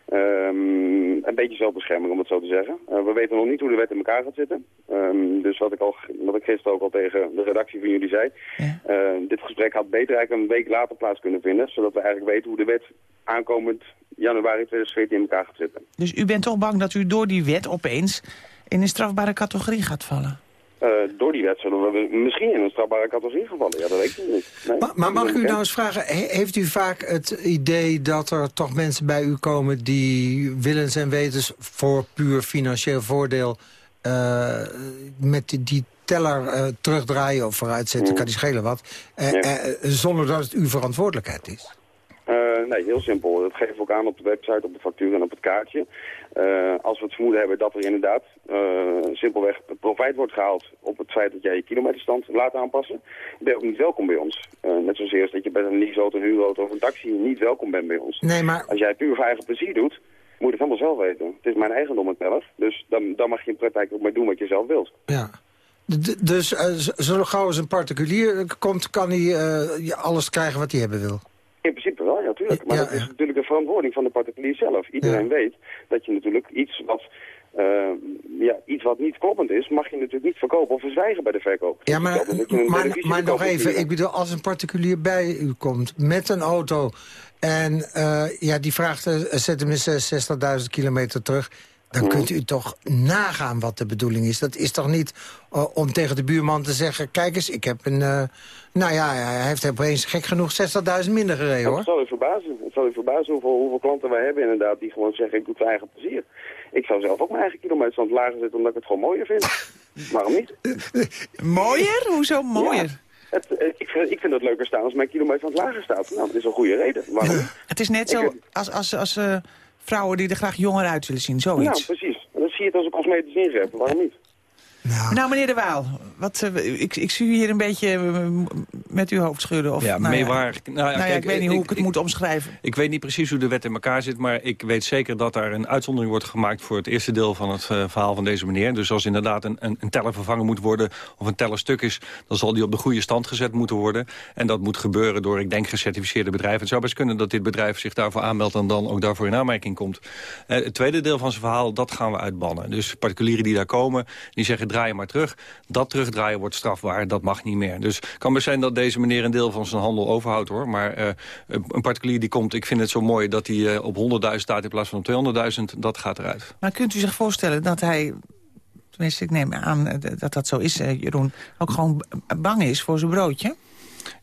Ehm, een beetje zelfbescherming, om het zo te zeggen. Eh, we weten nog niet hoe de wet in elkaar gaat zitten. Ehm, dus wat ik, al, wat ik gisteren ook al tegen de redactie van jullie zei. Ja. eh, dit gesprek had beter eigenlijk een week later plaats kunnen vinden. Zodat we eigenlijk weten hoe de wet aankomend januari 2014 in elkaar gaat zitten. Dus u bent toch bang dat u door die wet opeens in een strafbare categorie gaat vallen? Eh, door die wet zullen we misschien in een strafbare categorie gevallen. Ja, dat weet ik niet. Nee. Maar, maar mag u Ja. nou eens vragen, he- heeft u vaak het idee dat er toch mensen bij u komen... die willens en wetens voor puur financieel voordeel... eh, met die, die teller eh, terugdraaien of vooruitzetten, Mm. kan die schelen wat... Ja. zonder dat het uw verantwoordelijkheid is? Nee, heel simpel. Dat geven we ook aan op de website, op de factuur en op het kaartje. Eh, als we het vermoeden hebben dat er inderdaad eh, simpelweg profijt wordt gehaald op het feit dat jij je kilometerstand laat aanpassen, ben je ook niet welkom bij ons. Eh, net zoals eerst dat je bij een leaseauto, een huurauto of een taxi niet welkom bent bij ons. Nee, maar Als jij puur voor eigen plezier doet, moet je het helemaal zelf weten. Het is mijn eigendom het teller, dus dan, dan mag je in praktijk ook maar doen wat je zelf wilt. Ja. D- dus zo gauw als een particulier komt, kan hij alles krijgen wat hij hebben wil. In principe wel, ja, natuurlijk. Maar Ja, dat is natuurlijk de verantwoording van de particulier zelf. Iedereen weet dat je natuurlijk iets wat, eh, ja, iets wat niet kloppend is, mag je natuurlijk niet verkopen of verzwijgen bij de verkoop. Ja, maar, maar, nog even, ik bedoel, als een particulier bij u komt met een auto... en eh, ja, die vraagt, uh, zet hem in 60.000 kilometer terug... dan Mhm. kunt u toch nagaan wat de bedoeling is. Dat is toch niet eh, om tegen de buurman te zeggen... kijk eens, ik heb een... eh, nou ja, hij heeft opeens gek genoeg 60.000 minder gereden, Het hoor. zal u verbazen. Het zal u verbazen hoeveel, hoeveel klanten wij hebben inderdaad die gewoon zeggen ik doe het voor eigen plezier. Ik zou zelf ook mijn eigen kilometerstand lager zetten omdat ik het gewoon mooier vind. Waarom niet? Mooier? Hoezo mooier? Het, eh, ik, vind, ik vind het leuker staan als mijn kilometerstand lager staat. Nou, dat is een goede reden. Waarom? Het is net Ik- zo als, als, als eh, vrouwen die er graag jonger uit willen zien, zoiets. Nou, precies. Dan zie je het als een cosmetisch ingreep. Waarom niet? Nou, meneer De Waal, wat, eh, ik, ik zie u hier een beetje eh, met uw hoofd schudden. Of, Ja, nou. Nou ja, Nou ja, kijk, ik weet niet hoe ik het moet omschrijven. Ik weet niet precies hoe de wet in elkaar zit, maar ik weet zeker dat daar een uitzondering wordt gemaakt voor het eerste deel van het eh, verhaal van deze meneer. Dus als inderdaad een, een, een teller vervangen moet worden of een teller stuk is, dan zal die op de goede stand gezet moeten worden. En dat moet gebeuren door, ik denk, gecertificeerde bedrijven. Het zou best kunnen dat dit bedrijf zich daarvoor aanmeldt en dan ook daarvoor in aanmerking komt. Eh, het tweede deel van zijn verhaal, dat gaan we uitbannen. Dus particulieren die daar komen, die zeggen draai maar terug. Dat terugdraaien wordt strafbaar, dat mag niet meer. Dus het kan best zijn dat deze meneer een deel van zijn handel overhoudt hoor. Maar eh, een particulier die komt, ik vind het zo mooi dat hij eh, op 100.000 staat in plaats van op 200.000. Dat gaat eruit. Maar kunt u zich voorstellen dat hij, tenminste ik neem aan dat dat zo is, eh, Jeroen, ook gewoon bang is voor zijn broodje?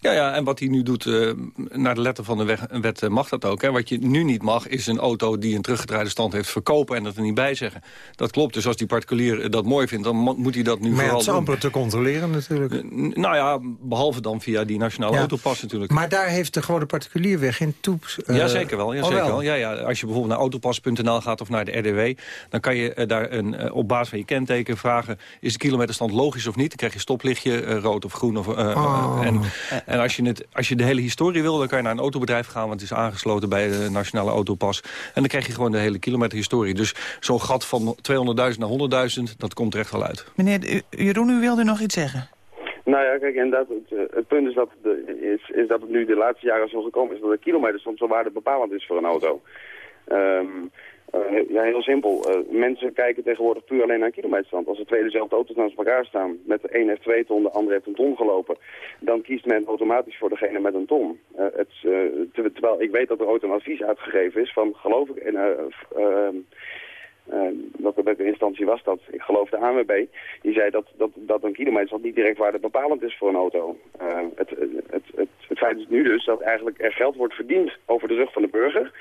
Ja, ja, en wat hij nu doet, uh, naar de letter van de weg, wet uh, mag dat ook. Hè. Wat je nu niet mag, is een auto die een teruggedraaide stand heeft verkopen... en dat er niet bij zeggen. Dat klopt, dus als die particulier dat mooi vindt, dan moet hij dat nu maar vooral het is amper te controleren natuurlijk. Uh, nou ja, behalve dan via die nationale ja. autopas natuurlijk. Maar daar heeft de gewone particulier weer geen toeps... ja, zeker wel. Ja, zeker wel. wel. Ja, ja, als je bijvoorbeeld naar autopas.nl gaat of naar de RDW... dan kan je daar een, op basis van je kenteken vragen... is de kilometerstand logisch of niet? Dan krijg je stoplichtje, rood of groen. Of, oh. en, en als je, het, als je de hele historie wil, dan kan je naar een autobedrijf gaan... want het is aangesloten bij de Nationale Autopas. En dan krijg je gewoon de hele kilometerhistorie. Dus zo'n gat van 200.000 naar 100.000, dat komt er echt wel uit. Meneer Jeroen, u wilde nog iets zeggen? Nou ja, kijk, inderdaad, het, het punt is dat, de, is, is dat het nu de laatste jaren zo gekomen is... dat de kilometerstand zo waardebepalend is voor een auto. Um, uh, ja, heel simpel. Uh, mensen kijken tegenwoordig puur alleen naar kilometerstand. Als er twee dezelfde auto's naast elkaar staan, met de een heeft twee ton, de ander heeft een ton gelopen, dan kiest men automatisch voor degene met een ton. Uh, het, terwijl ik weet dat er ooit een advies uitgegeven is van, geloof ik, in, welke, welke instantie was dat? Ik geloof de ANWB. Die zei dat, dat, dat een kilometerstand niet direct waardebepalend is voor een auto. het, het, het, het feit is nu dus dat eigenlijk er geld wordt verdiend over de rug van de burger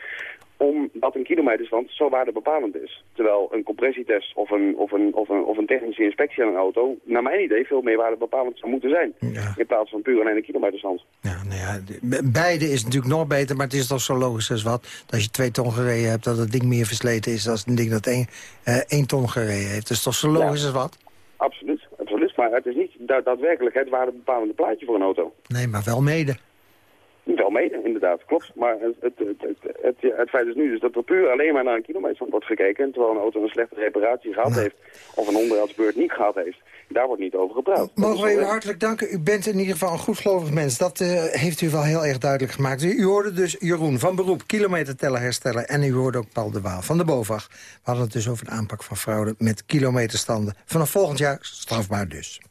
omdat een kilometerstand zo waardebepalend is. Terwijl een compressietest of een, of, een, of, een, of een technische inspectie aan een auto... naar mijn idee veel meer waardebepalend zou moeten zijn. In plaats van puur alleen een kilometerstand. Ja, nou ja, beide is natuurlijk nog beter, maar het is toch zo logisch als wat... dat als je twee ton gereden hebt, dat het ding meer versleten is... dan een ding dat één, één ton gereden heeft. Het is toch zo logisch als wat? Absoluut, absoluut. Maar het is niet daadwerkelijk het waardebepalende plaatje voor een auto. Nee, maar wel mede. Wel mede, inderdaad, klopt. Maar het, het, het, het, het, feit is nu dus dat er puur alleen maar naar een kilometer wordt gekeken... terwijl een auto een slechte reparatie gehad heeft of een onderhoudsbeurt niet gehad heeft. Daar wordt niet over gepraat. Mogen we u hartelijk danken. U bent in ieder geval een goedgelovig mens. Dat uh, heeft u wel heel erg duidelijk gemaakt. U, u, hoorde dus Jeroen van beroep, kilometerteller herstellen... en u hoorde ook Paul de Waal van de BOVAG. We hadden het dus over de aanpak van fraude met kilometerstanden. Vanaf volgend jaar strafbaar dus.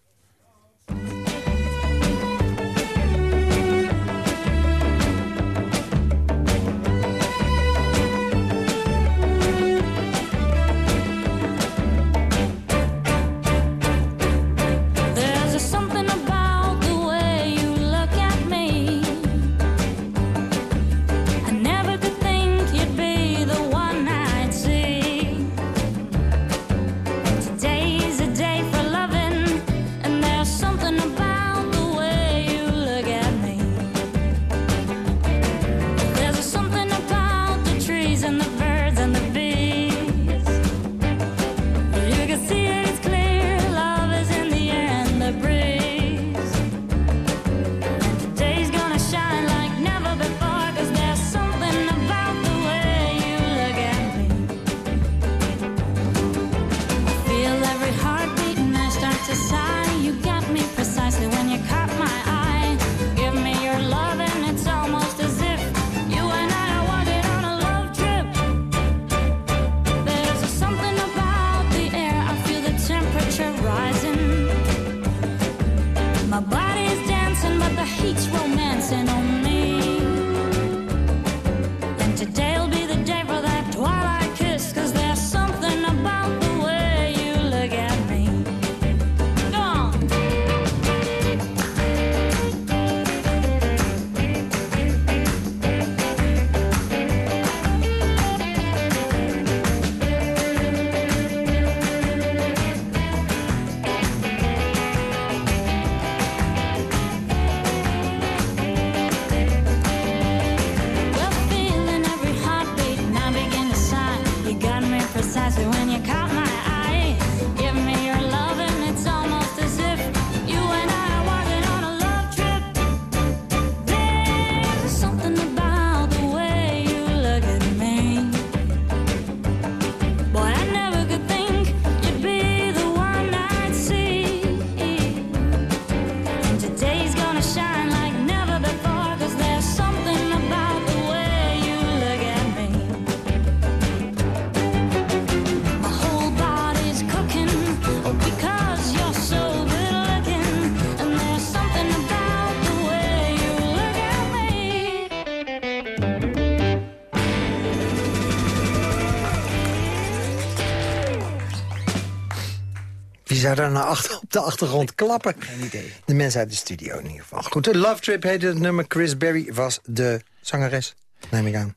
Zou daar nou achter, op de achtergrond klappen? Geen idee. De mensen uit de studio in ieder geval. Goed, de Love Trip heette het nummer. Chris Berry was de zangeres, neem ik aan.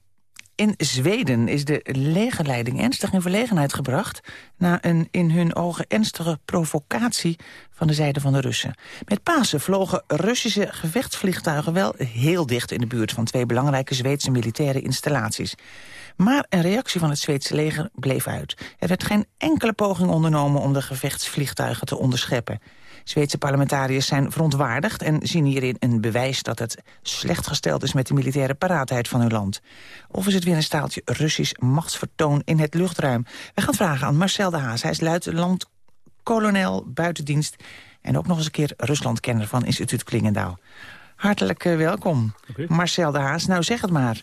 In Zweden is de legerleiding ernstig in verlegenheid gebracht... na een in hun ogen ernstige provocatie van de zijde van de Russen. Met Pasen vlogen Russische gevechtsvliegtuigen wel heel dicht in de buurt... van twee belangrijke Zweedse militaire installaties. Maar een reactie van het Zweedse leger bleef uit. Er werd geen enkele poging ondernomen om de gevechtsvliegtuigen te onderscheppen. Zweedse parlementariërs zijn verontwaardigd en zien hierin een bewijs dat het slecht gesteld is met de militaire paraatheid van hun land. Of is het weer een staaltje Russisch machtsvertoon in het luchtruim? We gaan vragen aan Marcel de Haas. Hij is luitenant, kolonel, buitendienst en ook nog eens een keer Ruslandkenner van instituut Klingendaal. Hartelijk eh, welkom, Marcel de Haas. Nou, zeg het maar.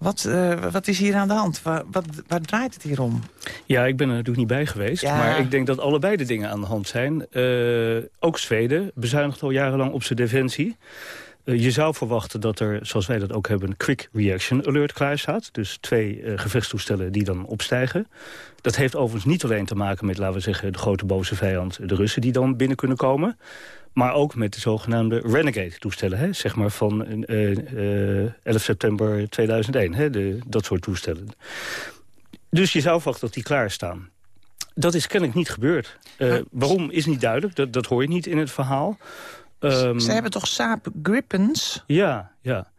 Wat, uh, wat is hier aan de hand? Waar, wat, waar draait het hier om? Ja, ik ben er natuurlijk niet bij geweest. Ja. Maar ik denk dat allebei de dingen aan de hand zijn. Uh, ook Zweden bezuinigt al jarenlang op zijn defensie. Uh, je zou verwachten dat er, zoals wij dat ook hebben... een quick reaction alert klaar staat. Dus twee gevechtstoestellen die dan opstijgen. Dat heeft overigens niet alleen te maken met, laten we zeggen... de grote boze vijand, de Russen, die dan binnen kunnen komen... Maar ook met de zogenaamde Renegade-toestellen. Hè? Zeg maar van uh, uh, 11 september 2001. Hè? De, dat soort toestellen. Dus je zou verwachten dat die klaarstaan. Dat is kennelijk niet gebeurd. Uh, waarom is niet duidelijk. Dat, dat hoor je niet in het verhaal. Um, Ze hebben toch Saab Gripens? Ja, ja.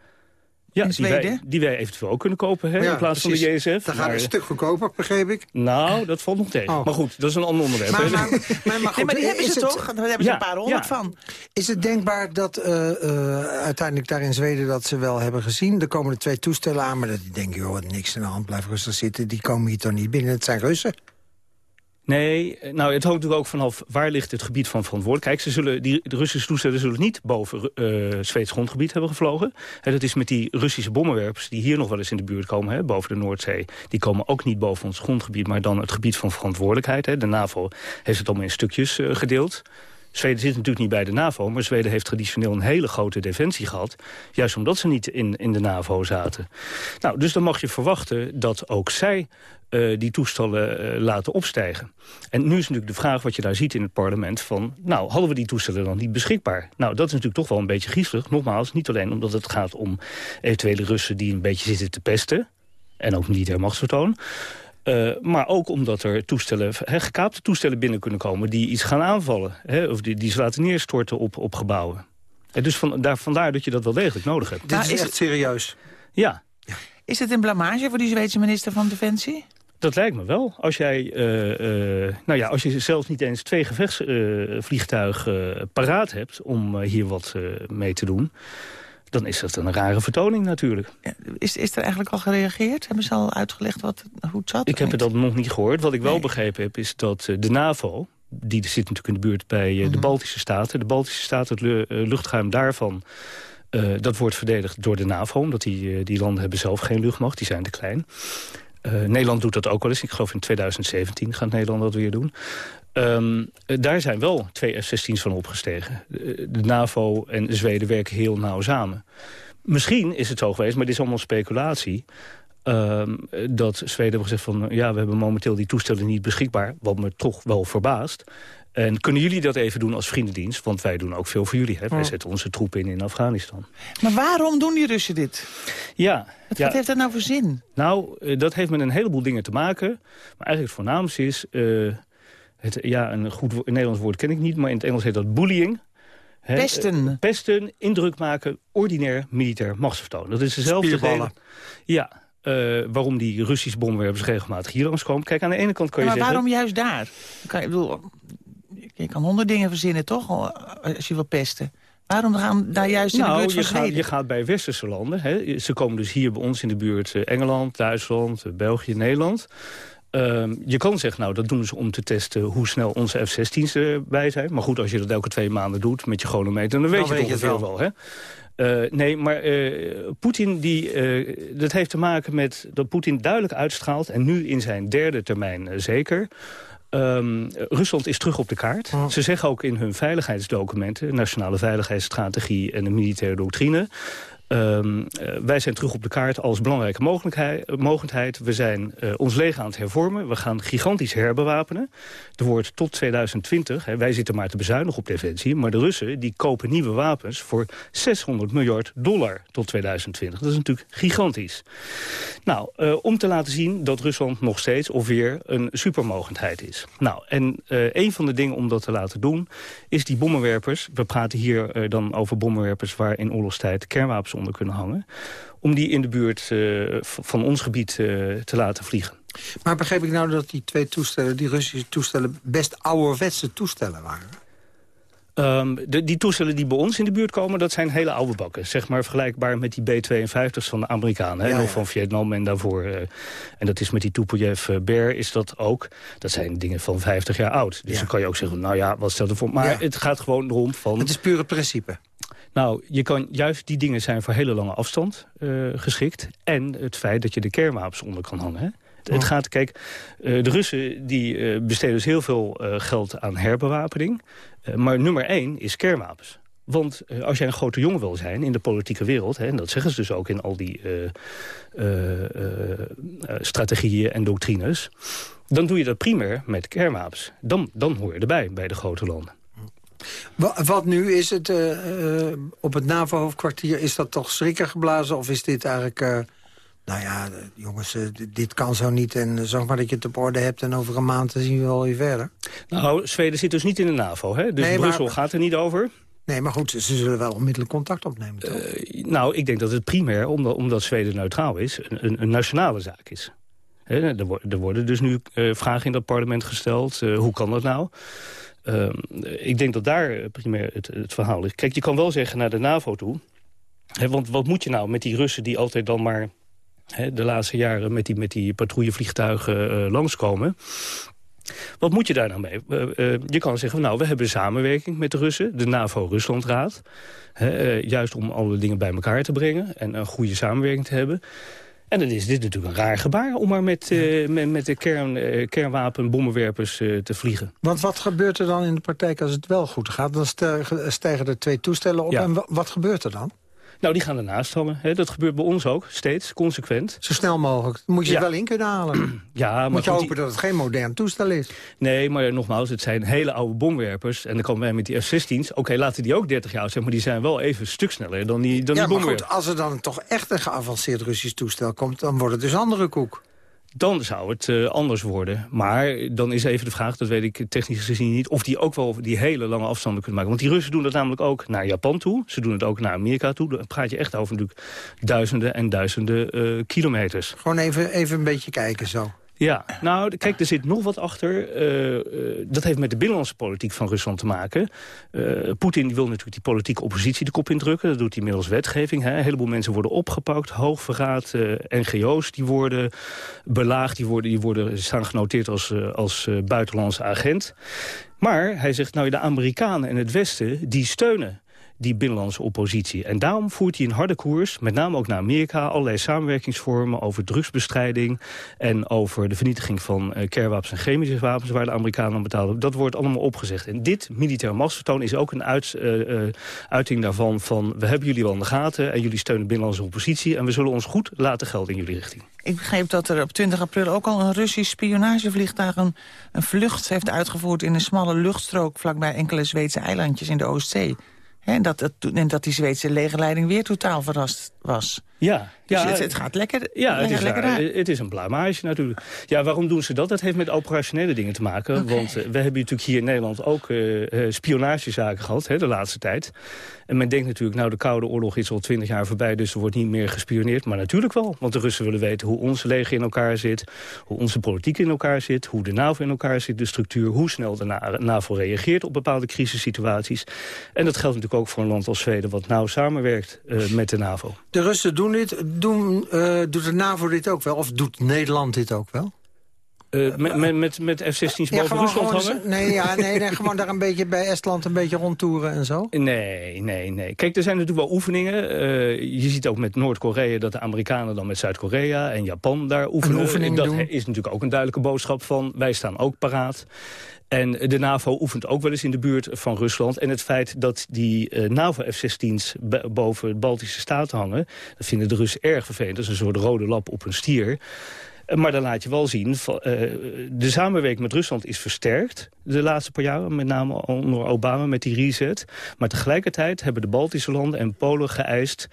Ja, in die Zweden? wij, die wij eventueel ook kunnen kopen hè, Ja, in plaats precies. van de JSF. Dan gaat Maar- een stuk goedkoper, begreep ik. Nou, dat valt nog tegen. Oh. Maar goed, dat is een ander onderwerp. Maar, maar, maar, maar goed, nee, maar die hebben is ze het- toch? Daar hebben ze Ja, een paar honderd ja. van. Is het denkbaar dat eh, eh, uiteindelijk daar in Zweden dat ze wel hebben gezien? Er komen er twee toestellen aan, maar dat die denken, joh, niks aan de hand, blijf rustig zitten. Die komen hier toch niet binnen, het zijn Russen. Nee, nou, het hangt natuurlijk ook vanaf waar ligt het gebied van verantwoordelijkheid. Ze zullen, die, de Russische toestellen zullen niet boven eh Zweeds grondgebied hebben gevlogen. Hè, dat is met die Russische bommenwerpers die hier nog wel eens in de buurt komen, boven de Noordzee. Die komen ook niet boven ons grondgebied, maar dan het gebied van verantwoordelijkheid. De NAVO heeft het allemaal in stukjes eh, gedeeld. Zweden zit natuurlijk niet bij de NAVO, maar Zweden heeft traditioneel een hele grote defensie gehad. Juist omdat ze niet in, in de NAVO zaten. Nou, dus dan mag je verwachten dat ook zij eh, die toestellen eh, laten opstijgen. En nu is natuurlijk de vraag wat je daar ziet in het parlement van... nou, hadden we die toestellen dan niet beschikbaar? Nou, dat is natuurlijk toch wel een beetje griezelig. Nogmaals, niet alleen omdat het gaat om eventuele Russen die een beetje zitten te pesten... en ook militair machtsvertoon... Uh, maar ook omdat er toestellen, he, gekaapte toestellen binnen kunnen komen... die iets gaan aanvallen. He, of die, die ze laten neerstorten op, op gebouwen. En dus van, daar, vandaar dat je dat wel degelijk nodig hebt. Dit is, is echt het- serieus. Ja, Is het een blamage voor die Zweedse minister van Defensie? dat lijkt me wel. Als jij, uh, uh, nou ja, als je zelfs niet eens twee gevechtsvliegtuigen paraat hebt... om uh, hier wat mee te doen... dan is dat een rare vertoning natuurlijk. Is, is er eigenlijk al gereageerd? Hebben ze al uitgelegd wat, hoe het zat? Ik heb het dat nog niet gehoord. Wat ik wel Nee. begrepen heb, is dat eh, de NAVO... die zit natuurlijk in de buurt bij eh, de Mhm. Baltische Staten. De Baltische Staten, het eh, luchtruim daarvan... dat wordt verdedigd door de NAVO, omdat die, die landen hebben zelf geen luchtmacht. Die zijn te klein. Nederland doet dat ook wel eens. Ik geloof in 2017 gaat Nederland dat weer doen. Ehm, eh, daar zijn wel twee F-16's van opgestegen. De, de NAVO en Zweden werken heel nauw samen. Misschien is het zo geweest, maar dit is allemaal speculatie... ehm, dat Zweden hebben gezegd van... ja, we hebben momenteel die toestellen niet beschikbaar... wat me toch wel verbaast. En kunnen jullie dat even doen als vriendendienst? Want wij doen ook veel voor jullie. Hè? Wij zetten onze troepen in in Afghanistan. Maar waarom doen die Russen dit? Ja, Wat, ja. wat heeft dat nou voor zin? Nou, eh, dat heeft met een heleboel dingen te maken. Maar eigenlijk het voornaamste is... eh, het, ja, een goed een Nederlands woord ken ik niet... maar in het Engels heet dat bullying. Pesten. eh, pesten, indruk maken, ordinair militair machtsvertoon. Dat is dezelfde reden... Ja, eh, waarom die Russische bommenwerpers regelmatig hier langskomen. Kijk, aan de ene kant kan je maar zeggen... waarom juist daar? Kan, je, ik bedoel, je kan honderd dingen verzinnen, toch? al- Als je wil pesten. Waarom gaan daar juist in de nou, buurt van je gaat, je gaat bij westerse landen. Hè. Ze komen dus hier bij ons in de buurt. eh, Engeland, Duitsland, eh, België, Nederland. Ehm, je kan zeggen, nou, dat doen ze om te testen hoe snel onze F-16's erbij zijn. Maar goed, als je dat elke twee maanden doet met je chronometer... dan weet Dan je het ongeveer wel. hè. Eh, nee, maar eh, Poetin, die, eh, dat heeft te maken met dat Poetin duidelijk uitstraalt... en nu in zijn derde termijn zeker... Ehm, Rusland is terug op de kaart. Ze zeggen ook in hun veiligheidsdocumenten... nationale veiligheidsstrategie en de militaire doctrine... Ehm, eh, wij zijn terug op de kaart als belangrijke mogelijkheid. We zijn uh, ons leger aan het hervormen. We gaan gigantisch herbewapenen. Er wordt tot 2020, hè, wij zitten maar te bezuinigen op defensie... maar de Russen die kopen nieuwe wapens voor 600 miljard dollar tot 2020. Dat is natuurlijk gigantisch. Nou, uh, om te laten zien dat Rusland nog steeds of weer een supermogendheid is. Nou, en een van de dingen om dat te laten doen is die bommenwerpers. We praten hier dan over bommenwerpers waar in oorlogstijd kernwapens onder kunnen hangen... om die in de buurt uh, van ons gebied uh, te laten vliegen. Maar begreep ik nou dat die twee toestellen, die Russische toestellen... best ouderwetse toestellen waren? Um, de, die toestellen die bij ons in de buurt komen, dat zijn hele oude bakken. Zeg maar vergelijkbaar met die B-52's van de Amerikanen. Ja, Nog van Vietnam en daarvoor. Uh, en dat is met die Tupolev Bear is dat ook. Dat zijn dingen van 50 jaar oud. Dus ja. dan kan je ook zeggen, nou ja, wat stelt er voor? Maar het gaat gewoon erom van... Het is puur het principe. Nou, je kan, juist die dingen zijn voor hele lange afstand uh, geschikt. En het feit dat je de kernwapens onder kan hangen. Hè? Het, het gaat, kijk, uh, de Russen die uh, besteden dus heel veel geld aan herbewapening. maar nummer één is kernwapens. Want als jij een grote jongen wil zijn in de politieke wereld... Hè, en dat zeggen ze dus ook in al die uh, uh, strategieën en doctrines... dan doe je dat primair met kernwapens. Dan, dan hoor je erbij, bij de grote landen. Wat nu is het uh, uh, op het NAVO-hoofdkwartier? Is dat toch schrikker geblazen? Of is dit eigenlijk... Uh, nou ja, jongens, dit kan zo niet. En zorg maar dat je het op orde hebt. En over een maand zien we wel weer verder. Nou, Zweden zit dus niet in de NAVO. Hè? Dus nee, Brussel maar, gaat er niet over. Nee, maar goed, ze zullen wel onmiddellijk contact opnemen, toch? nou, ik denk dat het primair, omdat, omdat Zweden neutraal is... een, een, nationale zaak is. Er, er worden dus nu vragen in dat parlement gesteld. hoe kan dat nou? Uh, ik denk dat daar primair het, het, verhaal ligt. Kijk, je kan wel zeggen naar de NAVO toe. Hè, want wat moet je nou met die Russen die altijd dan maar... Hè, de laatste jaren met die, met die patrouillevliegtuigen uh, langskomen... Wat moet je daar nou mee? Uh, je kan zeggen, nou, we hebben samenwerking met de Russen. De NAVO-Ruslandraad. juist om alle dingen bij elkaar te brengen. En een goede samenwerking te hebben. En dan is dit natuurlijk een raar gebaar om maar met, uh, met, met, de kern, uh, kernwapenbommenwerpers uh, te vliegen. Want wat gebeurt er dan in de praktijk als het wel goed gaat? Dan stijgen er twee toestellen op ja. en wat gebeurt er dan? Nou, die gaan ernaast hangen. Hè. Dat gebeurt bij ons ook, steeds, consequent. Zo snel mogelijk. Moet je ja. wel in kunnen halen. ja, maar Moet je hopen dat het geen modern toestel is. Nee, maar nogmaals, het zijn hele oude bomwerpers. En dan komen wij met die F-16's. Oké, okay, laten die ook 30 jaar zijn, maar die zijn wel even een stuk sneller dan die, dan ja, die bomwerpers. Ja, maar goed, als er dan toch echt een geavanceerd Russisch toestel komt... dan wordt het dus andere koek dan zou het uh, anders worden. Maar dan is even de vraag, dat weet ik technisch gezien niet... of die ook wel die hele lange afstanden kunnen maken. Want die Russen doen dat namelijk ook naar Japan toe. Ze doen het ook naar Amerika toe. Dan praat je echt over natuurlijk duizenden en duizenden uh, kilometers. Gewoon even, even een beetje kijken zo. Ja, nou, kijk, er zit nog wat achter. Uh, uh, dat heeft met de binnenlandse politiek van Rusland te maken. Uh, Poetin wil natuurlijk die politieke oppositie de kop indrukken. Dat doet hij middels wetgeving. Hè. Een heleboel mensen worden opgepakt, hoogverraad. NGO's die worden belaagd, die, worden, die worden, staan genoteerd als, als buitenlandse agent. Maar hij zegt, nou, de Amerikanen en het Westen, die steunen die binnenlandse oppositie. En daarom voert hij een harde koers, met name ook naar Amerika... allerlei samenwerkingsvormen over drugsbestrijding... en over de vernietiging van uh, kernwapens en chemische wapens... waar de Amerikanen aan betalen. Dat wordt allemaal opgezegd. En dit militair machtsvertoon is ook een uit, uh, uh, uiting daarvan... van we hebben jullie wel in de gaten en jullie steunen binnenlandse oppositie... en we zullen ons goed laten gelden in jullie richting. Ik begreep dat er op 20 april ook al een Russisch spionagevliegtuig... een, een vlucht heeft uitgevoerd in een smalle luchtstrook... vlakbij enkele Zweedse eilandjes in de Oostzee. En dat, dat, en dat die Zweedse legerleiding weer totaal verrast was. Ja, dus ja het, het, gaat lekker. Ja, het is, lekker het is een blamage natuurlijk. Ja, waarom doen ze dat? Dat heeft met operationele dingen te maken. Okay. Want uh, we hebben natuurlijk hier in Nederland ook uh, spionagezaken gehad hè, de laatste tijd. En men denkt natuurlijk, nou de Koude Oorlog is al twintig jaar voorbij... dus er wordt niet meer gespioneerd. Maar natuurlijk wel, want de Russen willen weten hoe onze leger in elkaar zit... hoe onze politiek in elkaar zit, hoe de NAVO in elkaar zit, de structuur... hoe snel de NAVO reageert op bepaalde crisissituaties. En dat geldt natuurlijk ook voor een land als Zweden... wat nauw samenwerkt uh, met de NAVO. De Russen doen dit, doen, uh, doet de NAVO dit ook wel? Of doet Nederland dit ook wel? Uh, met, met, met, met F-16's boven Rusland gewoon, hangen? Nee, ja, nee, nee, gewoon daar een beetje bij Estland een beetje rondtoeren en zo? Nee, nee, nee. Kijk, er zijn natuurlijk wel oefeningen. Uh, je ziet ook met Noord-Korea dat de Amerikanen dan met Zuid-Korea en Japan daar oefenen. Dat doen. is natuurlijk ook een duidelijke boodschap van wij staan ook paraat. En de NAVO oefent ook wel eens in de buurt van Rusland. En het feit dat die uh, NAVO F-16's boven de Baltische Staten hangen... dat vinden de Russen erg vervelend. Dat is een soort rode lap op een stier. Maar dan laat je wel zien, uh, de samenwerking met Rusland is versterkt de laatste paar jaren, met name onder Obama met die reset. Maar tegelijkertijd hebben de Baltische landen en Polen geëist...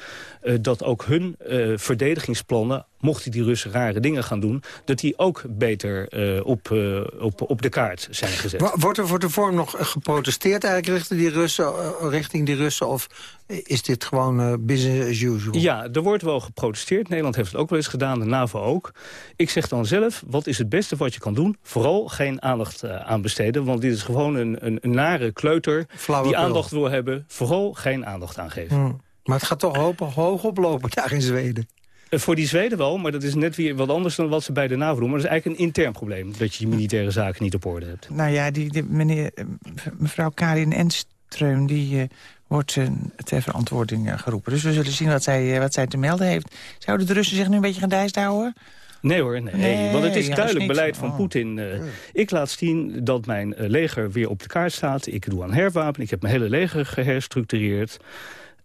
Dat ook hun verdedigingsplannen, mochten die Russen rare dingen gaan doen... dat die ook beter op, op, op de kaart zijn gezet. Wordt er voor de vorm nog geprotesteerd eigenlijk richting die Russen? Richting die Russen of is dit gewoon business as usual? Ja, er wordt wel geprotesteerd. Nederland heeft het ook wel eens gedaan, de NAVO ook. Ik zeg dan zelf, wat is het beste wat je kan doen? Vooral geen aandacht aan besteden want dit is gewoon een, een, een nare kleuter die aandacht wil hebben. Vooral geen aandacht aan geven. Hmm. Maar het gaat toch hoog, hoog oplopen daar in Zweden? Uh, voor die Zweden wel, maar dat is net weer wat anders dan wat ze bij de NAVO doen. Maar dat is eigenlijk een intern probleem, dat je je militaire zaken niet op orde hebt. Nou ja, die, die meneer, mevrouw Karin Enström, die uh, wordt uh, ter verantwoording geroepen. Dus we zullen zien wat zij, wat zij te melden heeft. Zouden de Russen zich nu een beetje gaan dijst houden? Nee hoor, nee. nee. Want het is ja, duidelijk is beleid van Poetin. Uh, ik laat zien dat mijn leger weer op de kaart staat. Ik doe aan herwapen. Ik heb mijn hele leger geherstructureerd.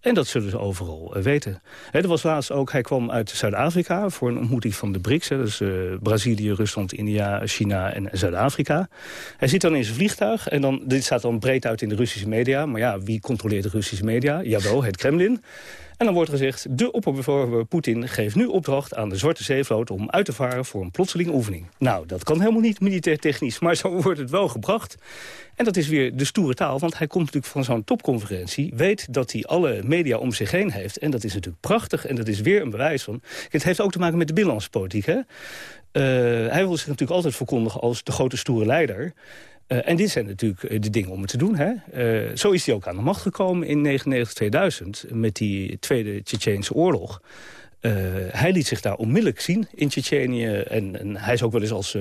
En dat zullen ze overal uh, weten. Er was laatst ook, hij kwam uit Zuid-Afrika... voor een ontmoeting van de BRICS. Hè, dus Brazilië, Rusland, India, China en Zuid-Afrika. Hij zit dan in zijn vliegtuig. En dan, dit staat dan breed uit in de Russische media. Maar ja, wie controleert de Russische media? Jawel, het Kremlin. En dan wordt gezegd, de opperbevelhebber Poetin geeft nu opdracht aan de Zwarte Zeevloot om uit te varen voor een plotseling oefening. Nou, dat kan helemaal niet militair technisch, maar zo wordt het wel gebracht. En dat is weer de stoere taal, want hij komt natuurlijk van zo'n topconferentie... weet dat hij alle media om zich heen heeft. En dat is natuurlijk prachtig en dat is weer een bewijs van... Het heeft ook te maken met de binnenlandse politiek, hè? Uh, hij wil zich natuurlijk altijd verkondigen als de grote stoere leider... Uh, en dit zijn natuurlijk de dingen om het te doen. Hè? Uh, zo is hij ook aan de macht gekomen in 1999-2000 met die Tweede Tsjetsjeense oorlog. Uh, hij liet zich daar onmiddellijk zien in Tsjetsjenië. En, en, hij is ook wel eens als,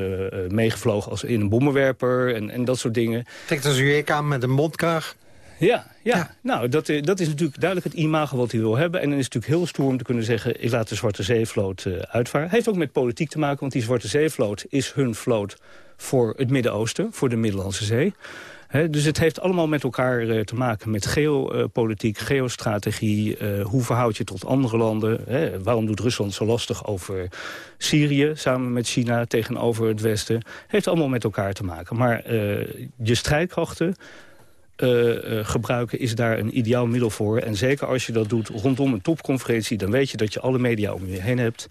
meegevlogen als in een bommenwerper en, en dat soort dingen. Trekt als u aan met een mondkraag. Ja, ja, ja. nou, dat, dat is natuurlijk duidelijk het imago wat hij wil hebben. En dan is het natuurlijk heel stoer om te kunnen zeggen... ik laat de Zwarte Zeevloot uh, uitvaren. Heeft ook met politiek te maken, want die Zwarte Zeevloot is hun vloot voor het Midden-Oosten, voor de Middellandse Zee. He, dus het heeft allemaal met elkaar uh, te maken met geopolitiek, geostrategie. Uh, hoe verhoud je tot andere landen? He, waarom doet Rusland zo lastig over Syrië samen met China tegenover het Westen? Heeft allemaal met elkaar te maken. Maar uh, je strijdkrachten gebruiken is daar een ideaal middel voor. En zeker als je dat doet rondom een topconferentie... dan weet je dat je alle media om je heen hebt...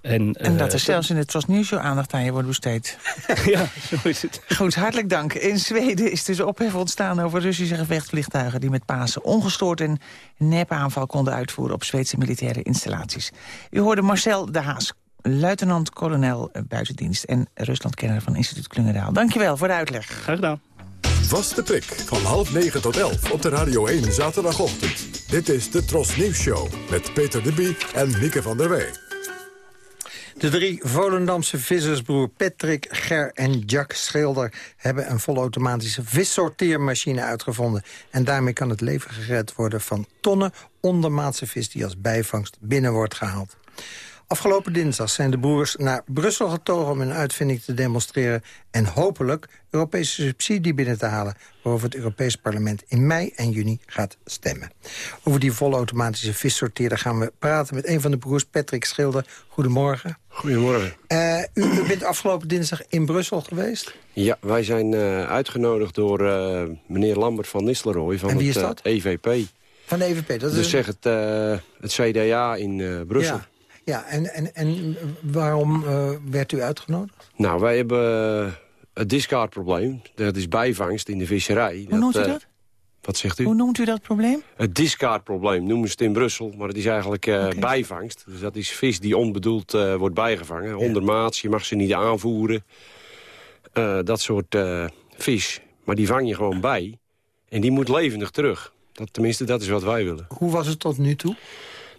En, en, dat er uh, zelfs in het Tros Nieuws aandacht aan je wordt besteed. ja, zo is het. Goed, hartelijk dank. In Zweden is dus ophef ontstaan over Russische gevechtsvliegtuigen... die met Pasen ongestoord een nepaanval konden uitvoeren... op Zweedse militaire installaties. U hoorde Marcel de Haas, luitenant-kolonel buitendienst... en Ruslandkenner van instituut Klungendaal. Dankjewel voor de uitleg. Graag gedaan. Vaste prik van half negen tot elf op de Radio 1 zaterdagochtend. Dit is de Tros Nieuws Show met Peter de Bie en Mieke van der Wey. De drie Volendamse vissersbroer Patrick, Ger en Jack Schilder... hebben een volautomatische vissorteermachine uitgevonden. En daarmee kan het leven gered worden van tonnen ondermaatse vis... die als bijvangst binnen wordt gehaald. Afgelopen dinsdag zijn de broers naar Brussel getogen om hun uitvinding te demonstreren... en hopelijk Europese subsidie binnen te halen... waarover het Europees Parlement in mei en juni gaat stemmen. Over die volautomatische vissorteerder gaan we praten met een van de broers, Patrick Schilder. Goedemorgen. Goedemorgen. Uh, u, u, bent afgelopen dinsdag in Brussel geweest? Ja, wij zijn uh, uitgenodigd door uh, meneer Lambert van Nistelrooy van het? EVP. Van de EVP, dat is... Dus zeg het, het CDA in Brussel. Ja. Ja, en, en, en waarom uh, werd u uitgenodigd? Nou, wij hebben het discardprobleem. Dat is bijvangst in de visserij. Hoe noemt u dat? Uh, wat zegt u? Hoe noemt u dat probleem? Het discardprobleem noemen ze het in Brussel. Maar het is eigenlijk uh, okay. bijvangst. Dus dat is vis die onbedoeld wordt bijgevangen. Ja. Ondermaats, je mag ze niet aanvoeren. dat soort vis. Maar die vang je gewoon bij. En die moet levendig terug. Dat, tenminste, dat is wat wij willen. Hoe was het tot nu toe?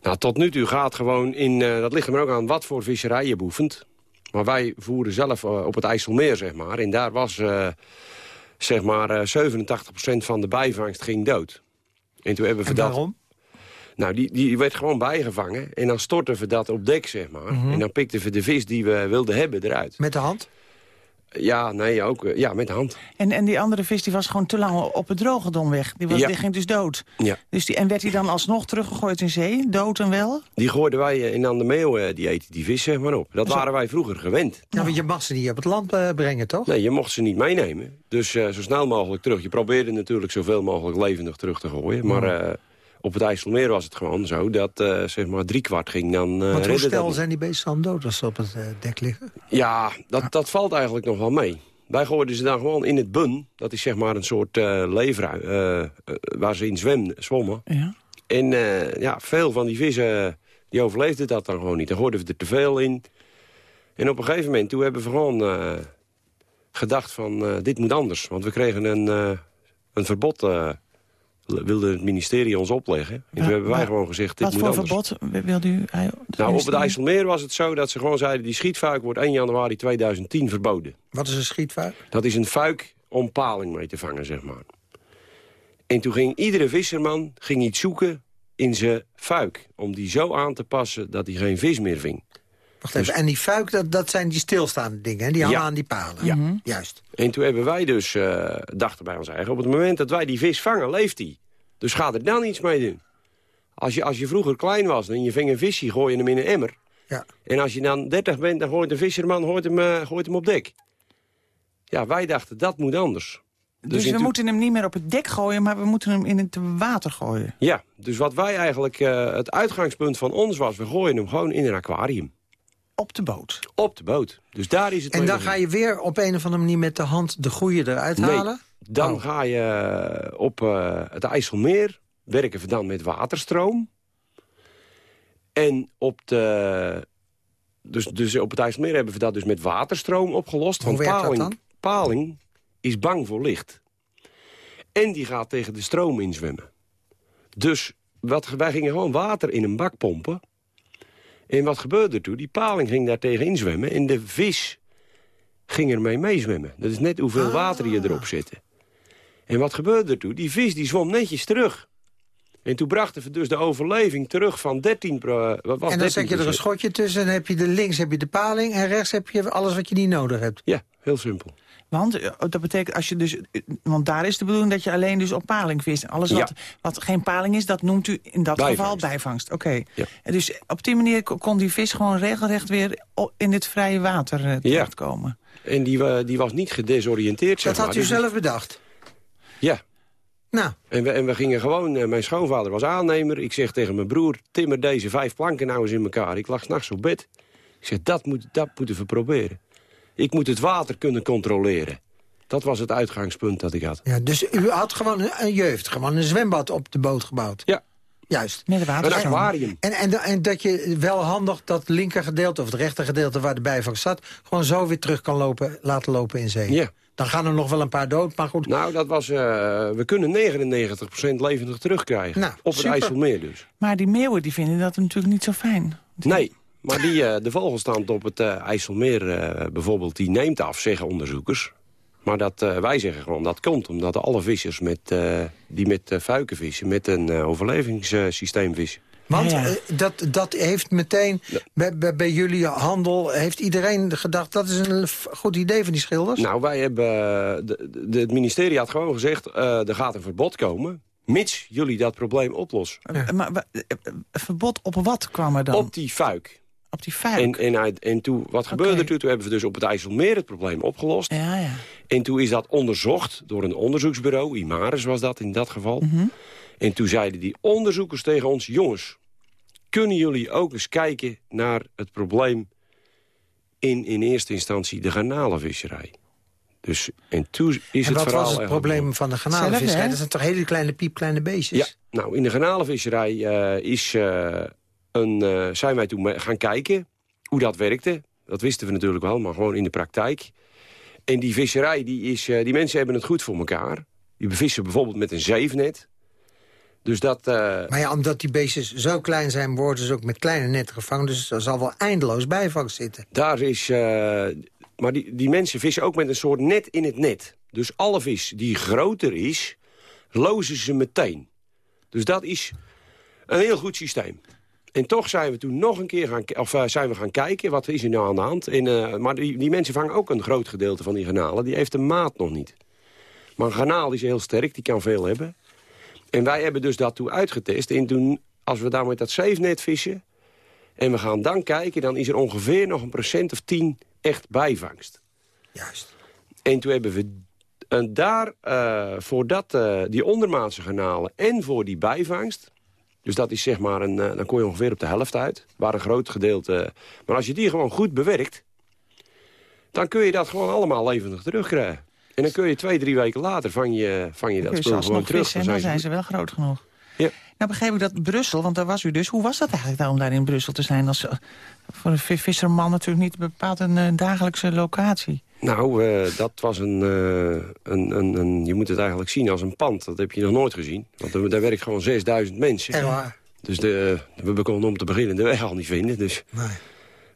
Nou, tot nu toe gaat gewoon in... Uh, dat ligt er maar ook aan wat voor visserij je beoefent. Maar wij voeren zelf eh, op het IJsselmeer, zeg maar. En daar was, eh, zeg maar, eh 87% van de bijvangst ging dood. En toen hebben we En dat... waarom? Nou, die, die werd gewoon bijgevangen. En dan stortten we dat op dek, zeg maar. Mhm. En dan pikten we de vis die we wilden hebben eruit. Met de hand? Ja, nee, ook eh, ja, met de hand. En, en die andere vis die was gewoon te lang op het droge don weg. Die, was, Ja. die ging dus dood. Ja. Dus die, en werd hij dan alsnog teruggegooid in zee? Dood en wel? Die gooiden wij eh, in aan de meeuw, eh, die eten die vis zeg maar op. Dat Zo. waren wij vroeger gewend. Ja, want je mag ze niet op het land brengen, toch? Nee, je mocht ze niet meenemen. Dus eh, zo snel mogelijk terug. Je probeerde natuurlijk zoveel mogelijk levendig terug te gooien. Maar eh, op het IJsselmeer was het gewoon zo dat eh, zeg maar driekwart ging dan... eh Want hoe zijn die beesten dan dood als ze op het eh, dek liggen? Ja, dat, dat valt eigenlijk nog wel mee. Wij gooiden ze dan gewoon in het bun. Dat is zeg maar een soort eh leefruim waar ze in zwem, zwommen. Ja. En eh, ja, veel van die vissen die overleefden dat dan gewoon niet. Dan gooiden we er te veel in. En op een gegeven moment toen hebben we gewoon eh, gedacht van eh, dit moet anders. Want we kregen een, eh, een verbod, eh, wilde het ministerie ons opleggen. En toen hebben wij gewoon gezegd dit Wat voor verbod wilde u? Nou, op het IJsselmeer was het zo dat ze gewoon zeiden... die schietfuik wordt 1 januari 2010 verboden. Wat is een schietvuik? Dat is een fuik om paling mee te vangen, zeg maar. En toen ging iedere visserman ging iets zoeken in zijn fuik... om die zo aan te passen dat hij geen vis meer ving. Wacht even. En die fuik, dat, dat zijn die stilstaande dingen, hè? die hangen Ja. aan die palen. Ja. Mhm. Juist. En toen hebben wij dus, eh, dachten bij ons eigen... op het moment dat wij die vis vangen, leeft die. Dus ga er dan iets mee doen. Als je, als je vroeger klein was en je ving een visje, gooi je hem in een emmer. Ja. En als je dan 30 bent, dan gooit een visserman gooit hem, eh, gooit hem op dek. Ja, wij dachten, dat moet anders. Dus, in we moeten hem niet meer op het dek gooien, maar we moeten hem in het water gooien. Ja, dus wat wij eigenlijk, eh, het uitgangspunt van ons was... we gooien hem gewoon in een aquarium. Op de boot. Op de boot. Dus daar is het En dan ga je weer op een of andere manier met de hand de goeie eruit Nee, halen? dan Oh. ga je eh, op eh, het IJsselmeer... werken we dan met waterstroom. En op de... Dus, dus op het IJsselmeer hebben we dat dus met waterstroom opgelost. Hoe want dat paling, dan? paling is bang voor licht. En die gaat tegen de stroom inzwemmen. Dus wat, wij gingen gewoon water in een bak pompen. En wat gebeurde er toen? Die paling ging daar tegen inzwemmen. En de vis ging ermee meezwemmen. Dat is net hoeveel Ah. water je erop zette. En wat gebeurde er toen? Die vis die zwom netjes terug. En toen brachten we dus de overleving terug van 13 pro, wat was En dan 13 zet je er een schotje tussen en heb je de links heb je de paling... en rechts heb je alles wat je niet nodig hebt. Ja, heel simpel. Want eh, dat betekent als je dus. eh, Want daar is de bedoeling dat je alleen dus op paling vist. Alles wat, Ja. wat geen paling is, dat noemt u in dat Bijvangst. geval bijvangst. Oké. Ja. Dus op die manier ko- kon die vis gewoon regelrecht weer in het vrije water eh, terechtkomen. En die, die was niet gedesoriënteerd, zeg Dat had maar. u Dus- zelf bedacht? Ja. Nou, En we, en we gingen gewoon, mijn schoonvader was aannemer. Ik zeg tegen mijn broer, timmer deze vijf planken nou eens in elkaar. Ik lag s'nachts op bed. Ik zeg, dat, moet, dat moeten we proberen. Ik moet het water kunnen controleren. Dat was het uitgangspunt dat ik had. ja, dus u had gewoon een, jeugd, gewoon een zwembad op de boot gebouwd? Ja. Juist. Met Een waterstroom. aquarium. En, en, en dat je wel handig dat linker gedeelte of het rechter gedeelte waar de bijvangst zat... gewoon zo weer terug kan lopen, laten lopen in zee. Ja. Dan gaan er nog wel een paar dood, maar goed. Nou, dat was, eh, we kunnen 99% levendig terugkrijgen. Nou, op het super. IJsselmeer dus. Maar die meeuwen die vinden dat natuurlijk niet zo fijn. Nee, maar die, eh, de vogelstand op het eh, IJsselmeer eh, bijvoorbeeld, die neemt af, zeggen onderzoekers. Maar dat, wij zeggen gewoon dat komt omdat alle vissers met, die met fuiken vissen... met een overlevingssysteem vissen. Want Ja, dat, dat heeft meteen, bij, bij, bij jullie handel... heeft iedereen gedacht, dat is een goed idee van die schilders? Nou, wij hebben... de, de- het ministerie had gewoon gezegd, eh, er gaat een verbod komen... mits jullie dat probleem oplossen. Maar eh, verbod op wat kwam er dan? Op die fuik. Op die fuik? En, en, en toen, wat gebeurde er toen? Toen hebben we dus op het IJsselmeer het probleem opgelost. Ja, ja. En toen is dat onderzocht door een onderzoeksbureau. Imaris was dat in dat geval. Mhm. En toen zeiden die onderzoekers tegen ons... jongens, kunnen jullie ook eens kijken naar het probleem... in, in eerste instantie de garnalenvisserij? Dus, en toen is en het wat was het probleem van de garnalenvisserij? Dat zijn toch hele kleine piepkleine beestjes? Ja, nou, in de garnalenvisserij eh, is, eh, een, eh, zijn wij toen gaan kijken hoe dat werkte. Dat wisten we natuurlijk wel, maar gewoon in de praktijk. En die visserij, die, is, eh, die mensen hebben het goed voor elkaar. Die bevissen bijvoorbeeld met een zeefnet. Dus dat... eh, Maar ja, omdat die beestjes zo klein zijn, worden ze ook met kleine netten gevangen. Dus er zal wel eindeloos bijvangst zitten. Daar is... maar die, die mensen vissen ook met een soort net in het net. Dus alle vis die groter is, lozen ze meteen. Dus dat is een heel goed systeem. En toch zijn we toen nog een keer gaan, of, eh, zijn we gaan kijken, wat is er nou aan de hand? En, eh, maar die, die mensen vangen ook een groot gedeelte van die garnalen. Die heeft de maat nog niet. Maar een garnaal is heel sterk, die kan veel hebben. En wij hebben dus dat toen uitgetest. En toen, als we daar met dat zeefnet vissen... en we gaan dan kijken, dan is er ongeveer nog een procent of tien echt bijvangst. Juist. En toen hebben we en daar eh, voor dat, die ondermaatse garnalen en voor die bijvangst... dus dat is zeg maar, een, eh, dan kom je ongeveer op de helft uit. Waar een groot gedeelte... maar als je die gewoon goed bewerkt... dan kun je dat gewoon allemaal levendig terugkrijgen. En dan kun je twee, drie weken later van je, van je dat spul gewoon terug. vissen en dan zijn ze wel groot genoeg. Ja. Nou begreep ik dat Brussel, want daar was u dus. Hoe was dat eigenlijk daar om daar in Brussel te zijn? Als, eh, voor een vi- visserman natuurlijk niet bepaald een eh, dagelijkse locatie. Nou, eh, dat was een, eh, een, een, een... Je moet het eigenlijk zien als een pand. Dat heb je nog nooit gezien. Want er, daar werken gewoon 6000 mensen. Echt waar? Dus de, we konden om te beginnen de weg al niet vinden. Dus. Nee.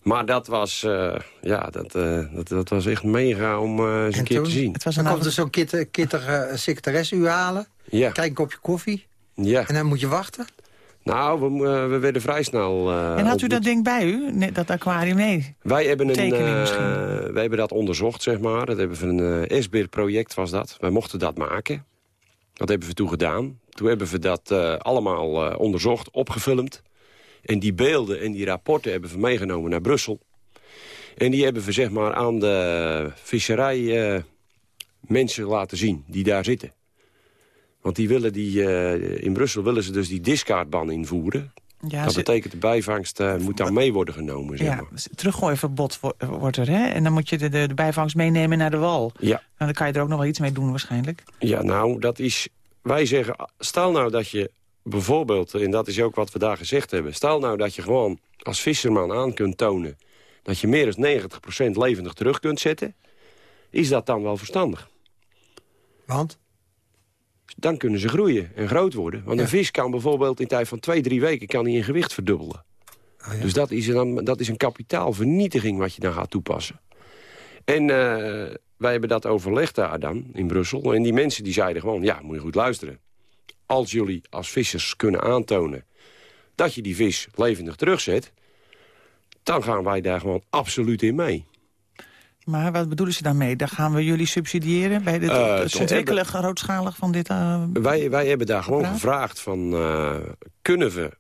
Maar dat was, eh, ja, dat, eh, dat, dat was echt mega om eh, eens een keer toen? te zien. Het was Dan een komt er zo'n kitter, kittige secretaresse u halen. Ja, Krijg een kopje koffie. ja. En dan moet je wachten. Nou, we, eh, we werden vrij snel... eh, En had u dat ding bij u, dat aquarium? Nee. Wij hebben, een, tekening eh, misschien? wij hebben dat onderzocht, zeg maar. Dat hebben we een eh SBIR-project was dat. Wij mochten dat maken. Dat hebben we toen gedaan. Toen hebben we dat allemaal onderzocht, opgefilmd. En die beelden en die rapporten hebben we meegenomen naar Brussel. En die hebben we zeg maar aan de visserij mensen laten zien die daar zitten. Want die willen die, eh, in Brussel willen ze dus die discardban invoeren. Ja, dat ze- betekent de bijvangst eh, moet dan mee worden genomen, zeg ja, maar. teruggooiverbod wo- wordt er, hè? En dan moet je de, de, de bijvangst meenemen naar de wal. Ja. Nou, dan kan je er ook nog wel iets mee doen waarschijnlijk. Ja, nou, dat is... Wij zeggen, stel nou dat je bijvoorbeeld... en dat is ook wat we daar gezegd hebben... stel nou dat je gewoon als visserman aan kunt tonen... dat je meer dan 90% levendig terug kunt zetten... is dat dan wel verstandig? Want? Dan kunnen ze groeien en groot worden. Want een vis kan bijvoorbeeld in tijd van twee, drie weken... kan hij in gewicht verdubbelen. Oh Dus dat is, dan, dat is een kapitaalvernietiging wat je dan gaat toepassen. En eh, wij hebben dat overlegd daar dan, in Brussel. En die mensen die zeiden gewoon, ja, moet je goed luisteren. Als jullie als vissers kunnen aantonen dat je die vis levendig terugzet... dan gaan wij daar gewoon absoluut in mee. Maar wat bedoelen ze daarmee? Dan gaan we jullie subsidiëren bij dit, Eh, het ze ontwikkelen grootschalig van dit... eh, Wij, wij hebben daar gewoon Apparaat? gevraagd van... eh, kunnen we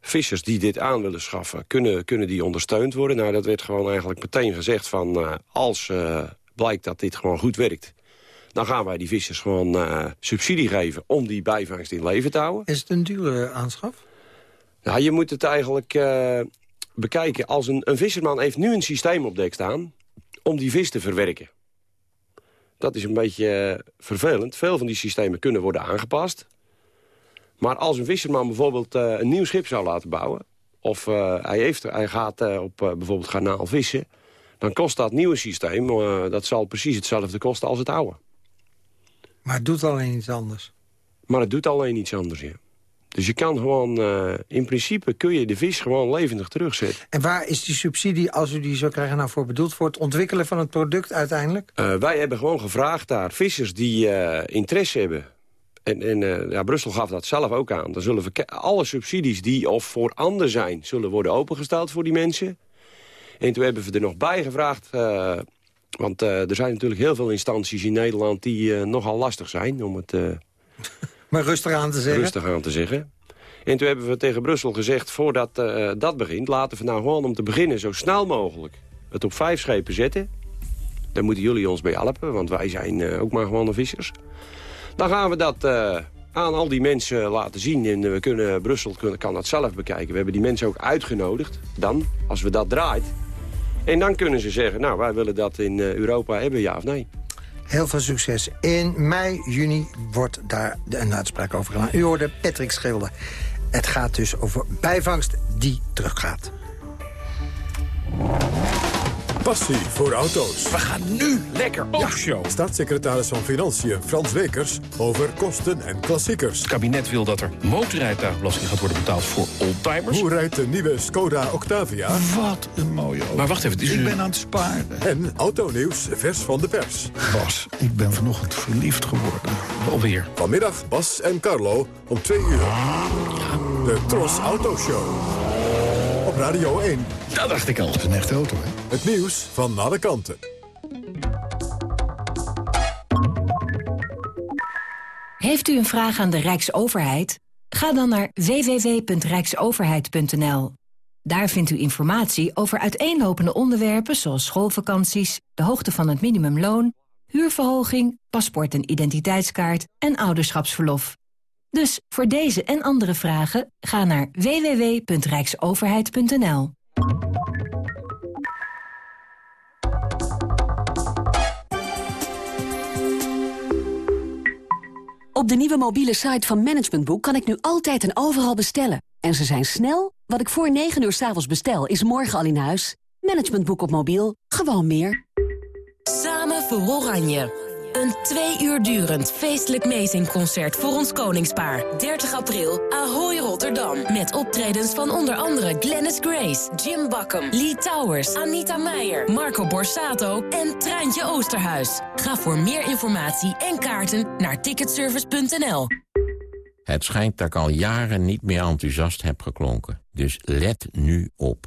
vissers die dit aan willen schaffen... Kunnen, kunnen die ondersteund worden? Nou, dat werd gewoon eigenlijk meteen gezegd van... eh, als eh, blijkt dat dit gewoon goed werkt... dan gaan wij die vissers gewoon eh, subsidie geven... om die bijvangst in leven te houden. Is het een dure aanschaf? Nou, je moet het eigenlijk eh, bekijken. Als een, een visserman heeft nu een systeem op dek staan... om die vis te verwerken. Dat is een beetje eh, vervelend. Veel van die systemen kunnen worden aangepast. Maar als een visserman bijvoorbeeld eh, een nieuw schip zou laten bouwen... of eh, hij, heeft, hij gaat op bijvoorbeeld garnaal vissen... dan kost dat nieuwe systeem, dat zal precies hetzelfde kosten als het oude. Maar het doet alleen iets anders. Maar het doet alleen iets anders, ja. Dus je kan gewoon, eh, in principe kun je de vis gewoon levendig terugzetten. En waar is die subsidie, als u die zou krijgen, nou voor bedoeld? Voor het ontwikkelen van het product uiteindelijk? Eh, wij hebben gewoon gevraagd daar vissers die eh, interesse hebben. En, en ja, Brussel gaf dat zelf ook aan. Dan zullen we alle subsidies die of voor ander zijn... zullen worden opengesteld voor die mensen. En toen hebben we er nog bij gevraagd... want er zijn natuurlijk heel veel instanties in Nederland... die nogal lastig zijn, om het Rustig aan te zeggen. rustig aan te zeggen. En toen hebben we tegen Brussel gezegd... voordat eh, dat begint, laten we nou gewoon om te beginnen... zo snel mogelijk het op vijf schepen zetten. Daar moeten jullie ons bij helpen, want wij zijn eh, ook maar gewone vissers. Dan gaan we dat eh, aan al die mensen laten zien. En we kunnen, Brussel kunnen, kan dat zelf bekijken. We hebben die mensen ook uitgenodigd. Dan, als we dat draait. En dan kunnen ze zeggen, nou, wij willen dat in Europa hebben, ja of nee. Heel veel succes. In mei, juni wordt daar een uitspraak over gedaan. U hoorde Patrick Schilder. Het gaat dus over bijvangst die teruggaat. Passie voor auto's. We gaan nu lekker offshow. Staatssecretaris van Financiën Frans Wekers over kosten en klassiekers. Het kabinet wil dat er motorrijtuigbelasting gaat worden betaald voor oldtimers. Hoe rijdt de nieuwe Skoda Octavia? Wat een mooie auto. Maar wacht even, het is Ik ben aan het sparen. En autonieuws vers van de pers. Bas, ik ben vanochtend verliefd geworden. Alweer. Vanmiddag Bas en Carlo om twee uur. De Tros Autoshow. Op Radio 1. Dat dacht ik al. Het is een echte auto, hè? Het nieuws van alle kanten. Heeft u een vraag aan de Rijksoverheid? Ga dan naar www.rijksoverheid.nl. Daar vindt u informatie over uiteenlopende onderwerpen zoals schoolvakanties, de hoogte van het minimumloon, huurverhoging, paspoort en identiteitskaart en ouderschapsverlof. Dus voor deze en andere vragen ga naar www.rijksoverheid.nl. Op de nieuwe mobiele site van Managementboek kan ik nu altijd en overal bestellen. En ze zijn snel. Wat ik voor 9 uur 's avonds bestel, is morgen al in huis. Managementboek op mobiel. Gewoon meer. Samen voor Oranje. Een twee uur durend feestelijk meezingconcert voor ons koningspaar. 30 april, Ahoy Rotterdam. Met optredens van onder andere Glennis Grace, Jim Bakken, Lee Towers, Anita Meijer, Marco Borsato en Treintje Oosterhuis. Ga voor meer informatie en kaarten naar ticketservice.nl. Het schijnt dat ik al jaren niet meer enthousiast heb geklonken. Dus let nu op.